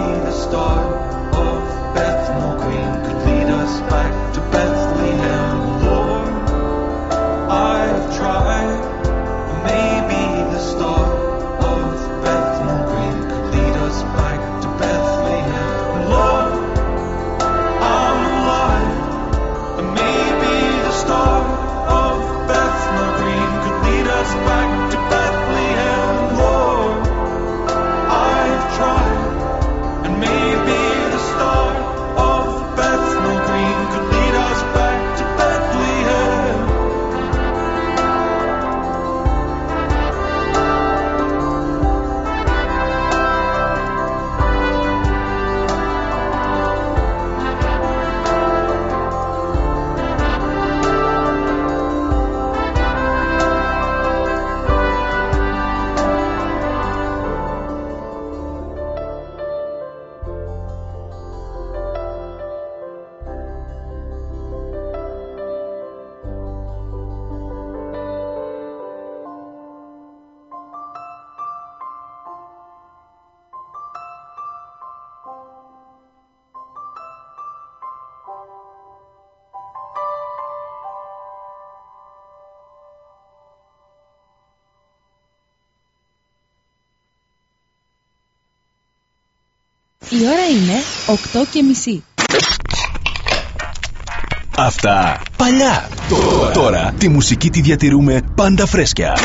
Η ώρα είναι 8 και μισή. Αυτά παλιά. Τώρα, τώρα τη μουσική τη διατηρούμε πάντα φρέσκια.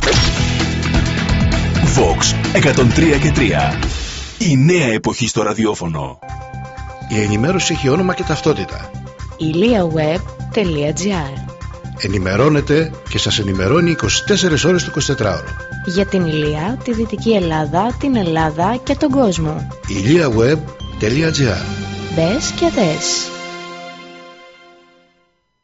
Vox 103 και 3. Η νέα εποχή στο ραδιόφωνο. Η ενημέρωση έχει όνομα και ταυτότητα. iliaweb.gr Ενημερώνετε και σας ενημερώνει 24 ώρες το 24ωρο. Για την Ηλία, τη Δυτική Ελλάδα, την Ελλάδα και τον κόσμο. iliaweb.gr Μπες και δες.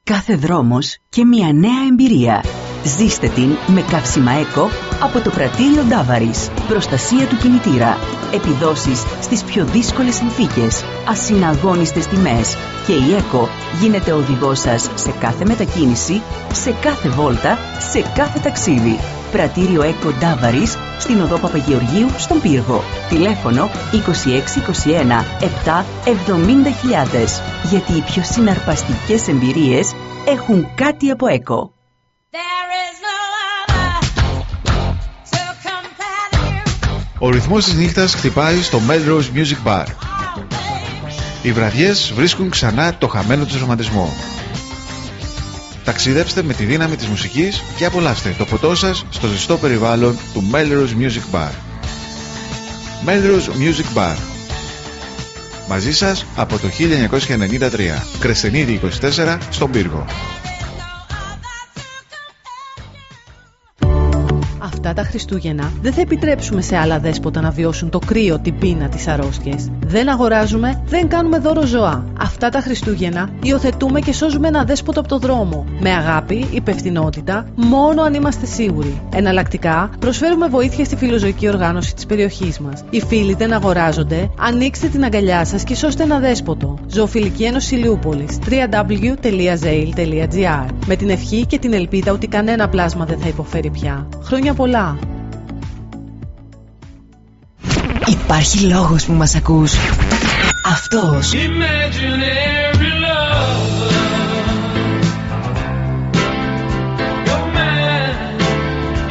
Κάθε δρόμος και μια νέα εμπειρία. Ζήστε την με καύσιμα ΕΚΟ από το πρατήριο Ντάβαρης. Προστασία του κινητήρα. Επιδόσεις στις πιο δύσκολες συνθήκες. Ασυναγώνιστες τιμές. Και η ΕΚΟ γίνεται οδηγός σας σε κάθε μετακίνηση, σε κάθε βόλτα, σε κάθε ταξίδι. Πρατήριο ΕΚΟ Ντάβαρης στην οδό Παπαγεωργίου στον Πύργο. Τηλέφωνο 2621 7 70.000. Γιατί οι πιο συναρπαστικές εμπειρίες έχουν κάτι από ΕΚΟ. Ο ρυθμός της νύχτας χτυπάει στο Melrose Music Bar. Οι βραδιές βρίσκουν ξανά το χαμένο του ρομαντισμό. Ταξιδέψτε με τη δύναμη της μουσικής και απολαύστε το ποτό σας στο ζεστό περιβάλλον του Melrose Music Bar. Melrose Music Bar. Μαζί σας από το 1993. Κρεσενίδη 24 στον Πύργο. Αυτά τα Χριστούγεννα δεν θα επιτρέψουμε σε άλλα δέσποτα να βιώσουν το κρύο, την πείνα, τις αρρώστιες. Δεν αγοράζουμε, δεν κάνουμε δώρο ζώα. Αυτά τα Χριστούγεννα υιοθετούμε και σώζουμε ένα δέσποτο από το δρόμο. Με αγάπη, υπευθυνότητα, μόνο αν είμαστε σίγουροι. Εναλλακτικά, προσφέρουμε βοήθεια στη φιλοζωική οργάνωση της περιοχής μας. Οι φίλοι δεν αγοράζονται, ανοίξτε την αγκαλιά σας και σώστε ένα δέσποτο. Ζωοφιλική Ένωση Ηλιούπολη. www.zail.gr Με την ευχή και την ελπίδα ότι κανένα πλάσμα δεν θα υποφέρει πια. Χρόνια πολλά! Υπάρχει λόγος που μας ακούς. Αυτός. Imaginary lover, your man,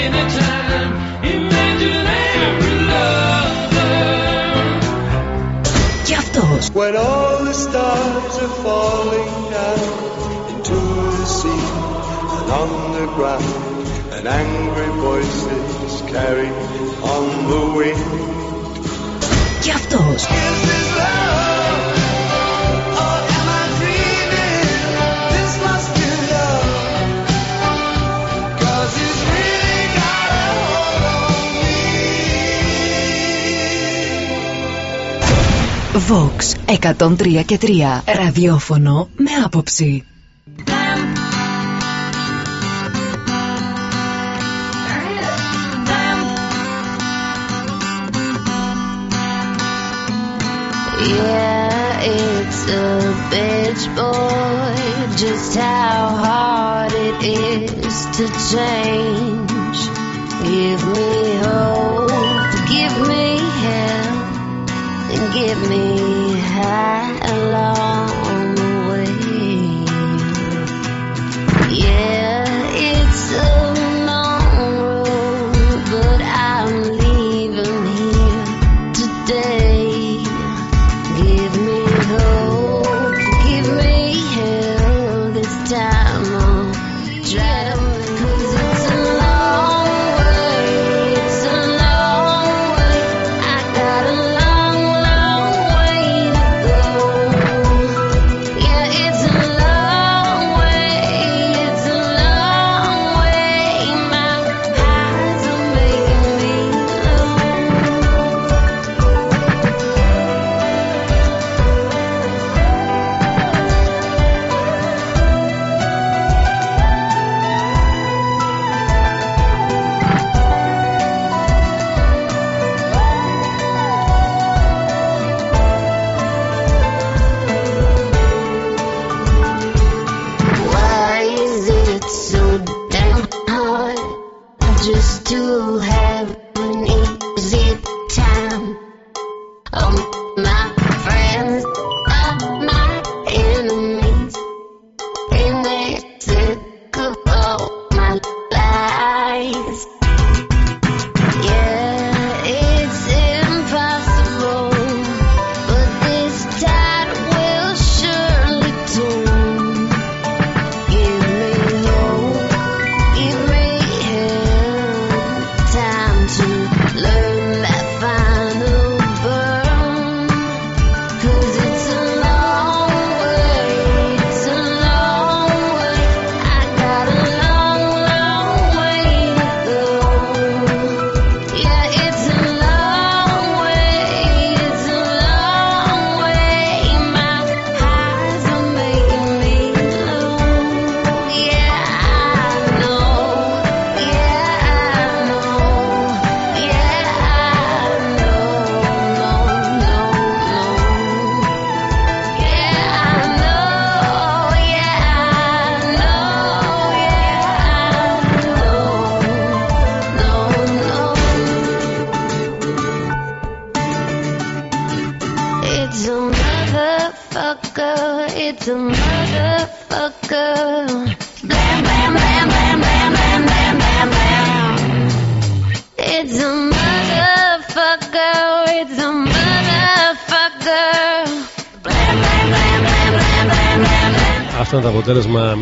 anytime. Imaginary lover. Και αυτός. When all the stars are falling down into the sea and underground, and angry voices carry on the wind. Και αυτός. Vox 103 και 3 Ραδιόφωνο με άποψη Yeah, it's a bitch, boy. Just how hard it is to change. Give me hope, give me help, and give me high along the way. Yeah, it's a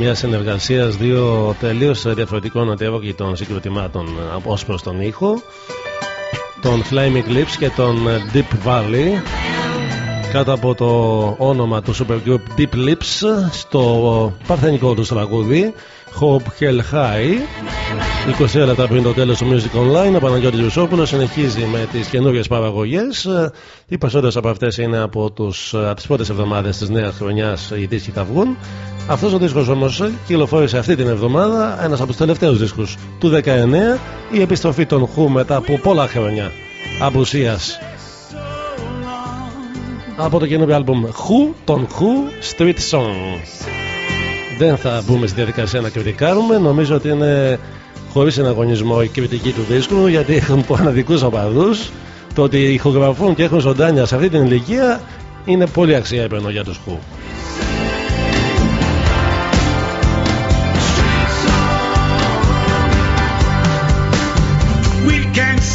μιας συνεργασίας δύο τελείως διαφορετικών ατεύοκητων συγκροτημάτων ως προς τον ήχο. Τον Flaming Lips και τον Deep Valley. Κάτω από το όνομα του supergroup Deep Lips στο παρθενικό τους τραγούδι Hope Hell High. 20 λεπτά πριν το τέλος του Music Online ο Παναγιώτης Βουσόπουλος συνεχίζει με τις καινούριες παραγωγές. Οι περισσότερες από αυτές είναι από, τους, από τις πρώτες εβδομάδες της νέας χρονιάς οι δίσκοι θα βγουν αυτός ο δίσκος όμως κυκλοφόρησε αυτή την εβδομάδα ένας από τους τελευταίους δίσκους του 19 η επιστροφή των Who μετά από πολλά χρόνια απουσίας από το καινούριο άλμπουμ Who, τον Who Street Song. Δεν θα μπούμε στη διαδικασία να κριτικάρουμε. Νομίζω ότι είναι χωρίς εναγωνισμό η κριτική του δίσκου γιατί έχουν μοναδικού οπαδούς. Το ότι ηχογραφούν και έχουν ζωντάνια σε αυτή την ηλικία είναι πολύ αξιέπαινο για τους Who. can't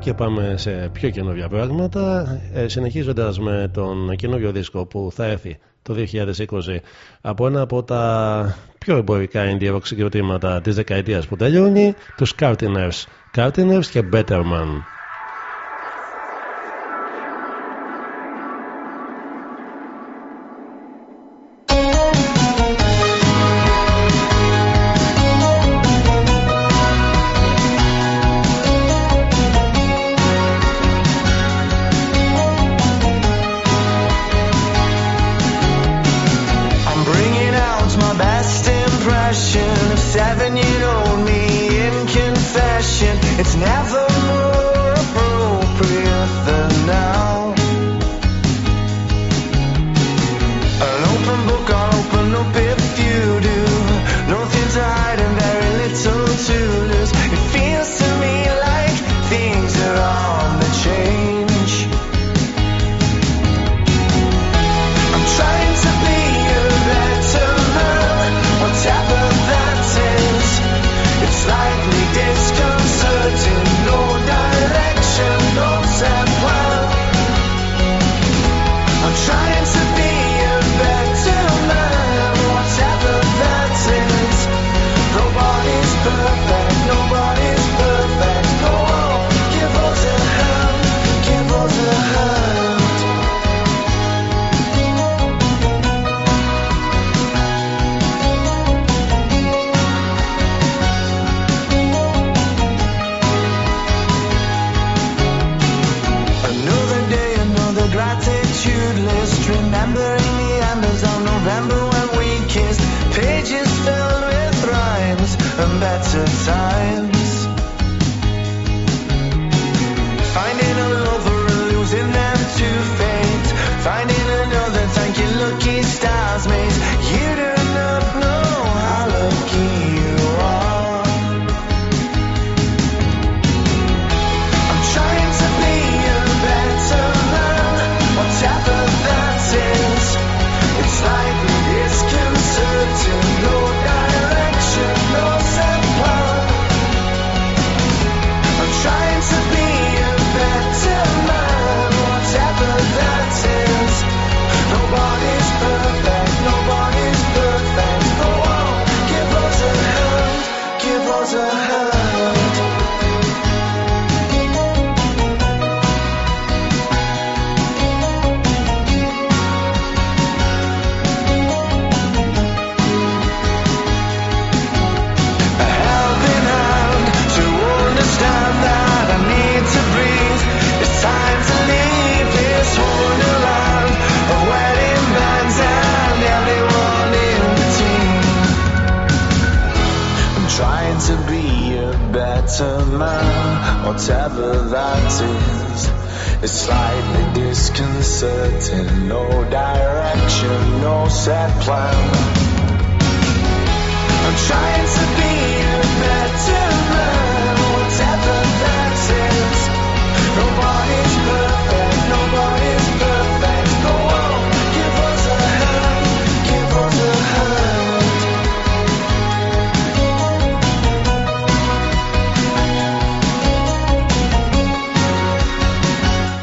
και πάμε σε πιο καινούργια πράγματα. Ε, συνεχίζοντας με τον καινούργιο δίσκο που θα έρθει το 2020 από ένα από τα πιο εμπορικά indie rock συγκροτήματα της δεκαετίας που τελειώνει τους Cartiners. Cartiners και Betterman.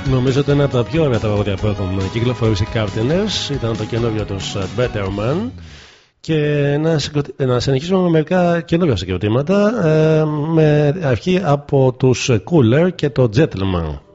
Νομίζω ότι ένα από τα πιο ωραία τραγούδια που έχουν κυκλοφορήσει Captainers. Ήταν το καινούριο τους ε, Betterman Και να, συνεχίσουμε με μερικά καινούργια συγκροτήματα ε, με αρχή από τους Cooler και το Gentleman.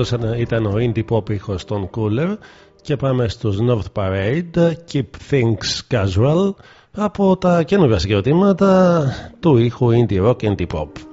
Αυτός ήταν ο indie pop ήχος των Cooler και πάμε στους North Parade Keep Things Casual από τα καινούργια συγκροτήματα του ήχου indie rock, indie pop.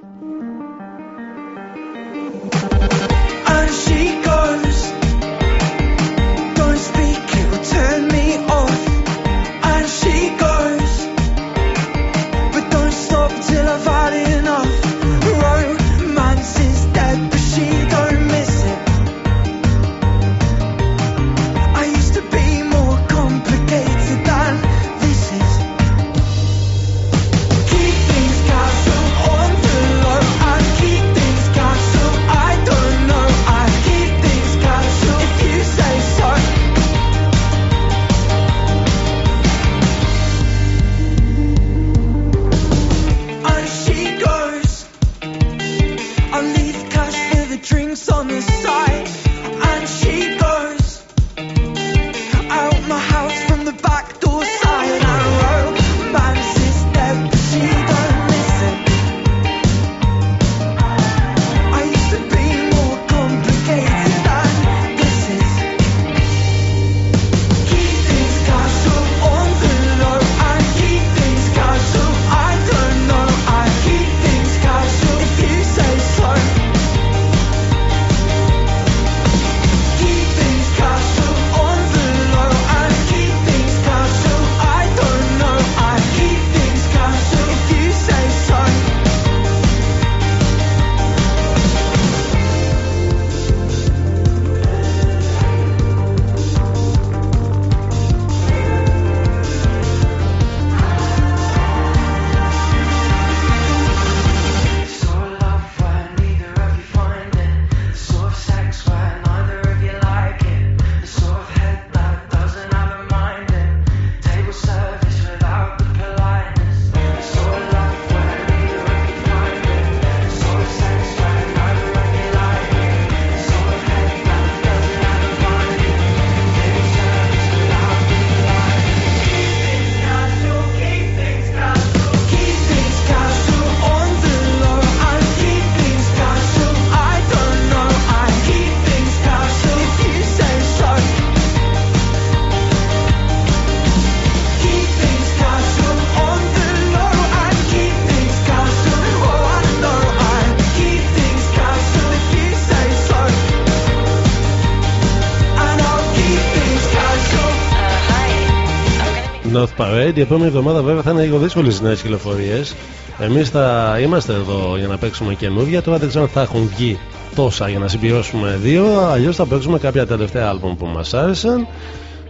η επόμενη εβδομάδα βέβαια θα είναι λίγο δύσκολες οι νέες κυκλοφορίες. Εμείς θα είμαστε εδώ για να παίξουμε καινούργια. Τώρα δεν ξέρω αν θα έχουν βγει τόσα για να συμπληρώσουμε δύο. Αλλιώς θα παίξουμε κάποια τελευταία άλμπομ που μας άρεσαν.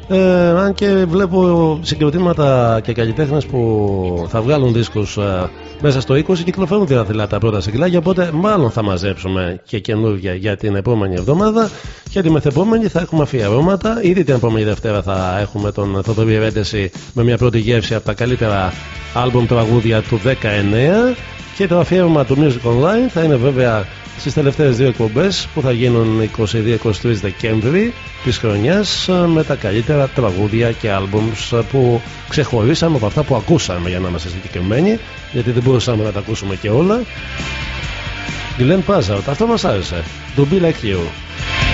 Ε, αν και βλέπω συγκροτήματα και καλλιτέχνες που θα βγάλουν δίσκους ε, μέσα στο 20 κυκλοφορούν δυνατά τα πρώτα συγκλάκια. Οπότε μάλλον θα μαζέψουμε και καινούργια για την επόμενη εβδομάδα. Και την μεθεπόμενη θα έχουμε αφιερώματα. Ήδη την επόμενη Δευτέρα θα έχουμε τον Θοδωρή Ρέντεση με μια πρώτη γεύση από τα καλύτερα άλμπομ τραγούδια του 19. Και το αφιέρωμα του Music Online θα είναι βέβαια στις τελευταίες δύο εκπομπές που θα γίνουν 22-23 Δεκέμβρη της χρονιάς ε, με τα καλύτερα τραγούδια και άλμπουμς ε, που ξεχωρίσαμε από αυτά που ακούσαμε για να είμαστε συγκεκριμένοι γιατί δεν μπορούσαμε να τα ακούσουμε και όλα. Glenn Pazard, αυτό μας άρεσε. To Be Like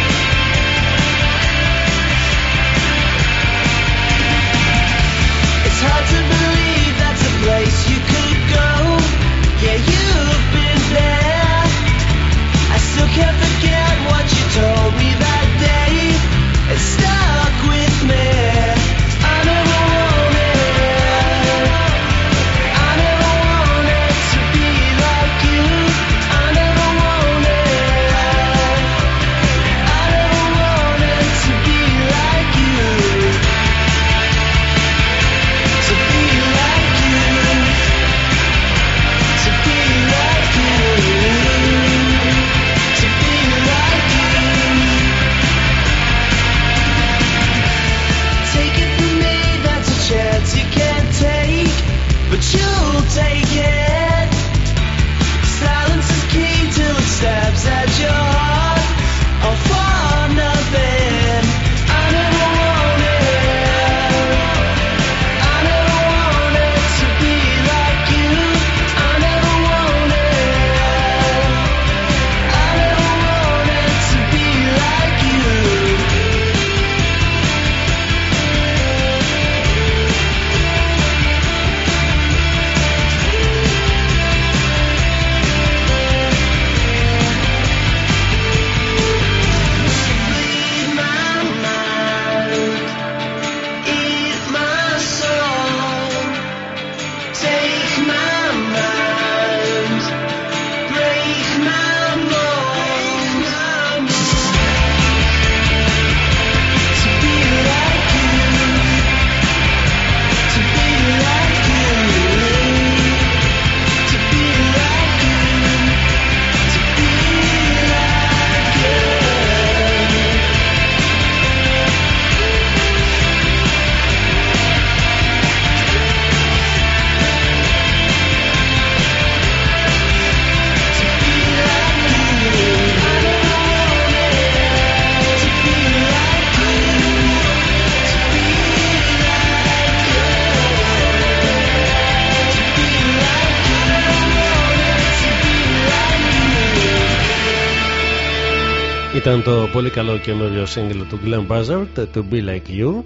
πολύ καλό καινούριο σύγκλι του Glenn Buzzard To Be Like You.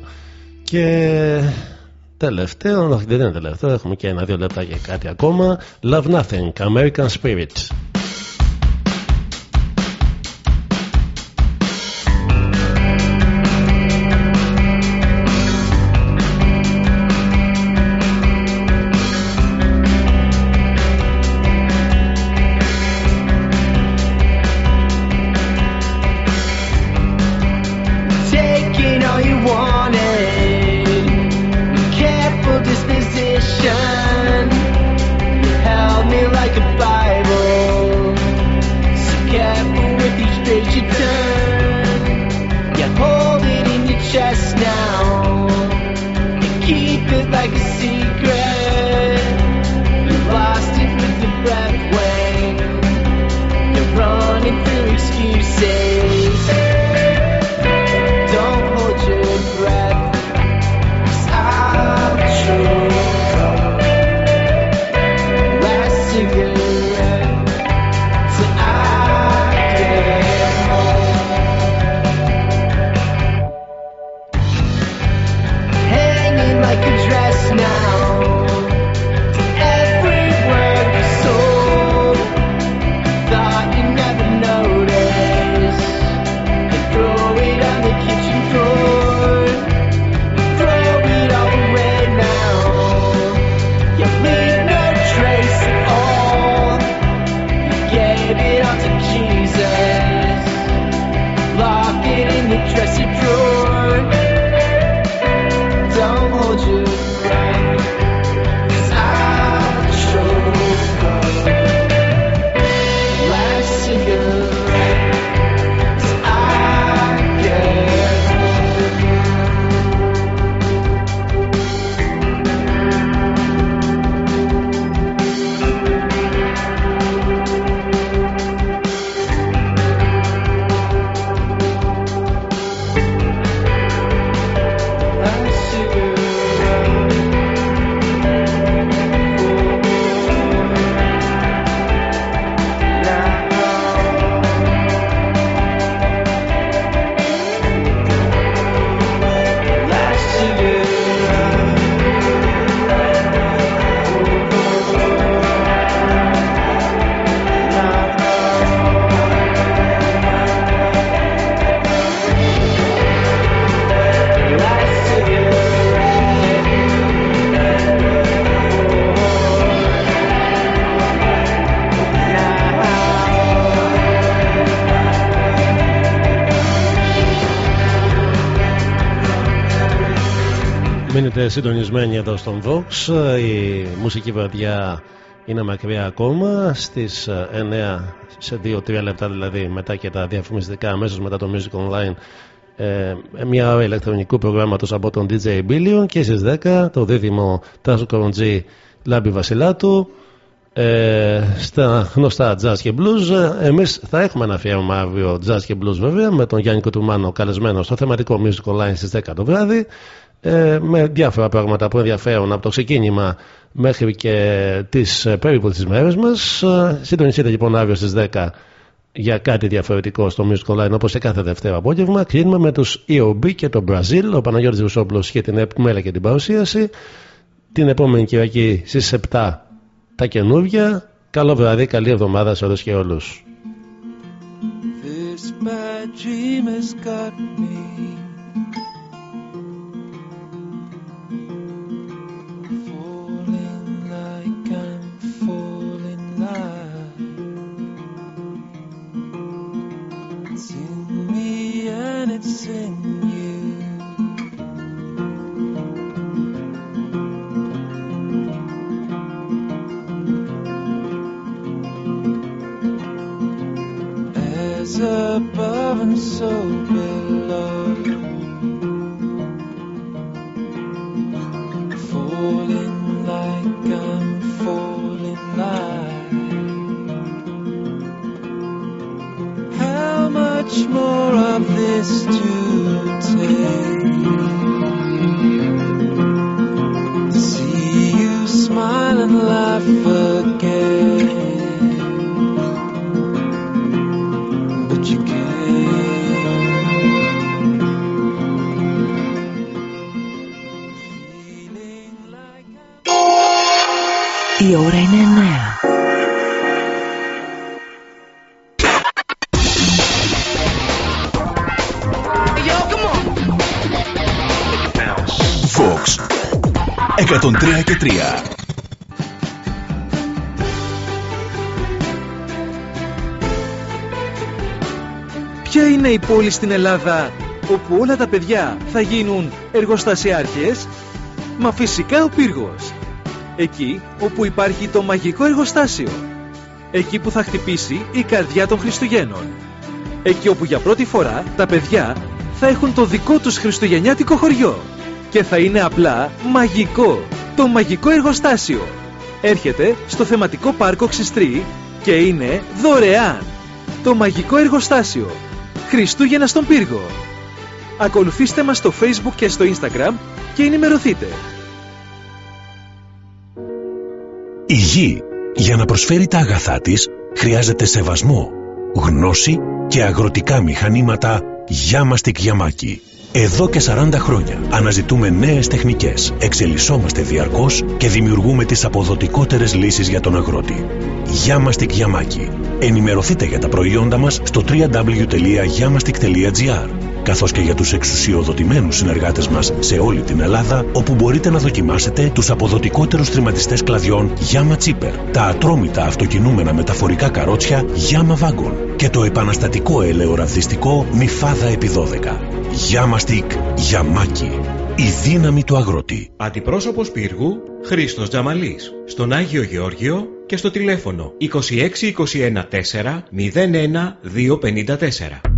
Και τελευταίο, δεν είναι τελευταίο έχουμε και ένα-δύο λεπτά για κάτι ακόμα. Love Nothing, American Spirit. Μείνετε συντονισμένοι εδώ στον Vox. Η μουσική βραδιά είναι μακριά ακόμα. Στις 9 σε 2-3 λεπτά δηλαδή μετά και τα διαφημιστικά αμέσως μετά το Music Online ε, μια ώρα ηλεκτρονικού προγράμματος από τον DJ Billion και στις 10 το δίδυμο Τάσο Κοροντζή Λάμπη Βασιλάτου ε, στα γνωστά jazz και blues. Εμείς θα έχουμε ένα αφιέρωμα αύριο jazz και blues βέβαια με τον Γιάννη Κοτουμάνο καλεσμένο στο θεματικό Music Online στις 10 το βράδυ ε, με διάφορα πράγματα που ενδιαφέρουν από το ξεκίνημα μέχρι και τις ε, περίπου τις μέρες μας. Ε, συντονιστείτε λοιπόν αύριο στις 10 για κάτι διαφορετικό στο Music Online όπως σε κάθε Δευτέρα απόγευμα. Κλείνουμε με τους EOB και το Brazil. Ο Παναγιώτης Βουσόπουλος και την επιμέλεια και την παρουσίαση. Την επόμενη Κυριακή στις 7 τα καινούργια. Καλό βράδυ, καλή εβδομάδα σε όλους και όλους. This bad dream has got me. In you. As above and so below. Falling like I'm falling like. How much more place to take. 103 και 3 Ποια είναι η πόλη στην Ελλάδα όπου όλα τα παιδιά θα γίνουν εργοστασιάρχες; Μα φυσικά ο Πύργος. Εκεί όπου υπάρχει το μαγικό εργοστάσιο. Εκεί που θα χτυπήσει η καρδιά των Χριστουγέννων. Εκεί όπου για πρώτη φορά τα παιδιά θα έχουν το δικό τους χριστουγεννιάτικο χωριό. Και θα είναι απλά μαγικό. Το μαγικό εργοστάσιο. Έρχεται στο θεματικό πάρκο Ξιστρή και είναι δωρεάν. Το μαγικό εργοστάσιο. Χριστούγεννα στον πύργο. Ακολουθήστε μας στο Facebook και στο Instagram και ενημερωθείτε. Η γη για να προσφέρει τα αγαθά της χρειάζεται σεβασμό, γνώση και αγροτικά μηχανήματα Γιάμαστικ Γιαμάκι. Εδώ και 40 χρόνια αναζητούμε νέες τεχνικές, εξελισσόμαστε διαρκώς και δημιουργούμε τις αποδοτικότερες λύσεις για τον αγρότη. Γιάμαστικ Γιαμάκι. Ενημερωθείτε για τα προϊόντα μας στο www.yamastik.gr καθώς και για τους εξουσιοδοτημένους συνεργάτες μας σε όλη την Ελλάδα, όπου μπορείτε να δοκιμάσετε τους αποδοτικότερους τριματιστές κλαδιών Yama Chipper, τα ατρόμητα αυτοκινούμενα μεταφορικά καρότσια Yama Wagon και το επαναστατικό ελαιοραβδιστικό Μιφάδα επί 12. Yama Stick Yamaki. Η δύναμη του αγρότη. Αντιπρόσωπος πύργου Χρήστος Τζαμαλής. Στον Άγιο Γεώργιο και στο τηλέφωνο 26214 01254.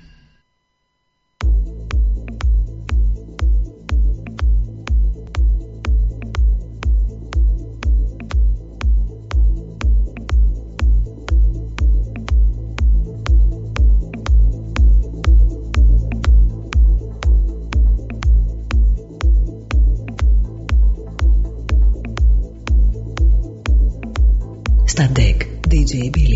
Στα DEC DJ Billion.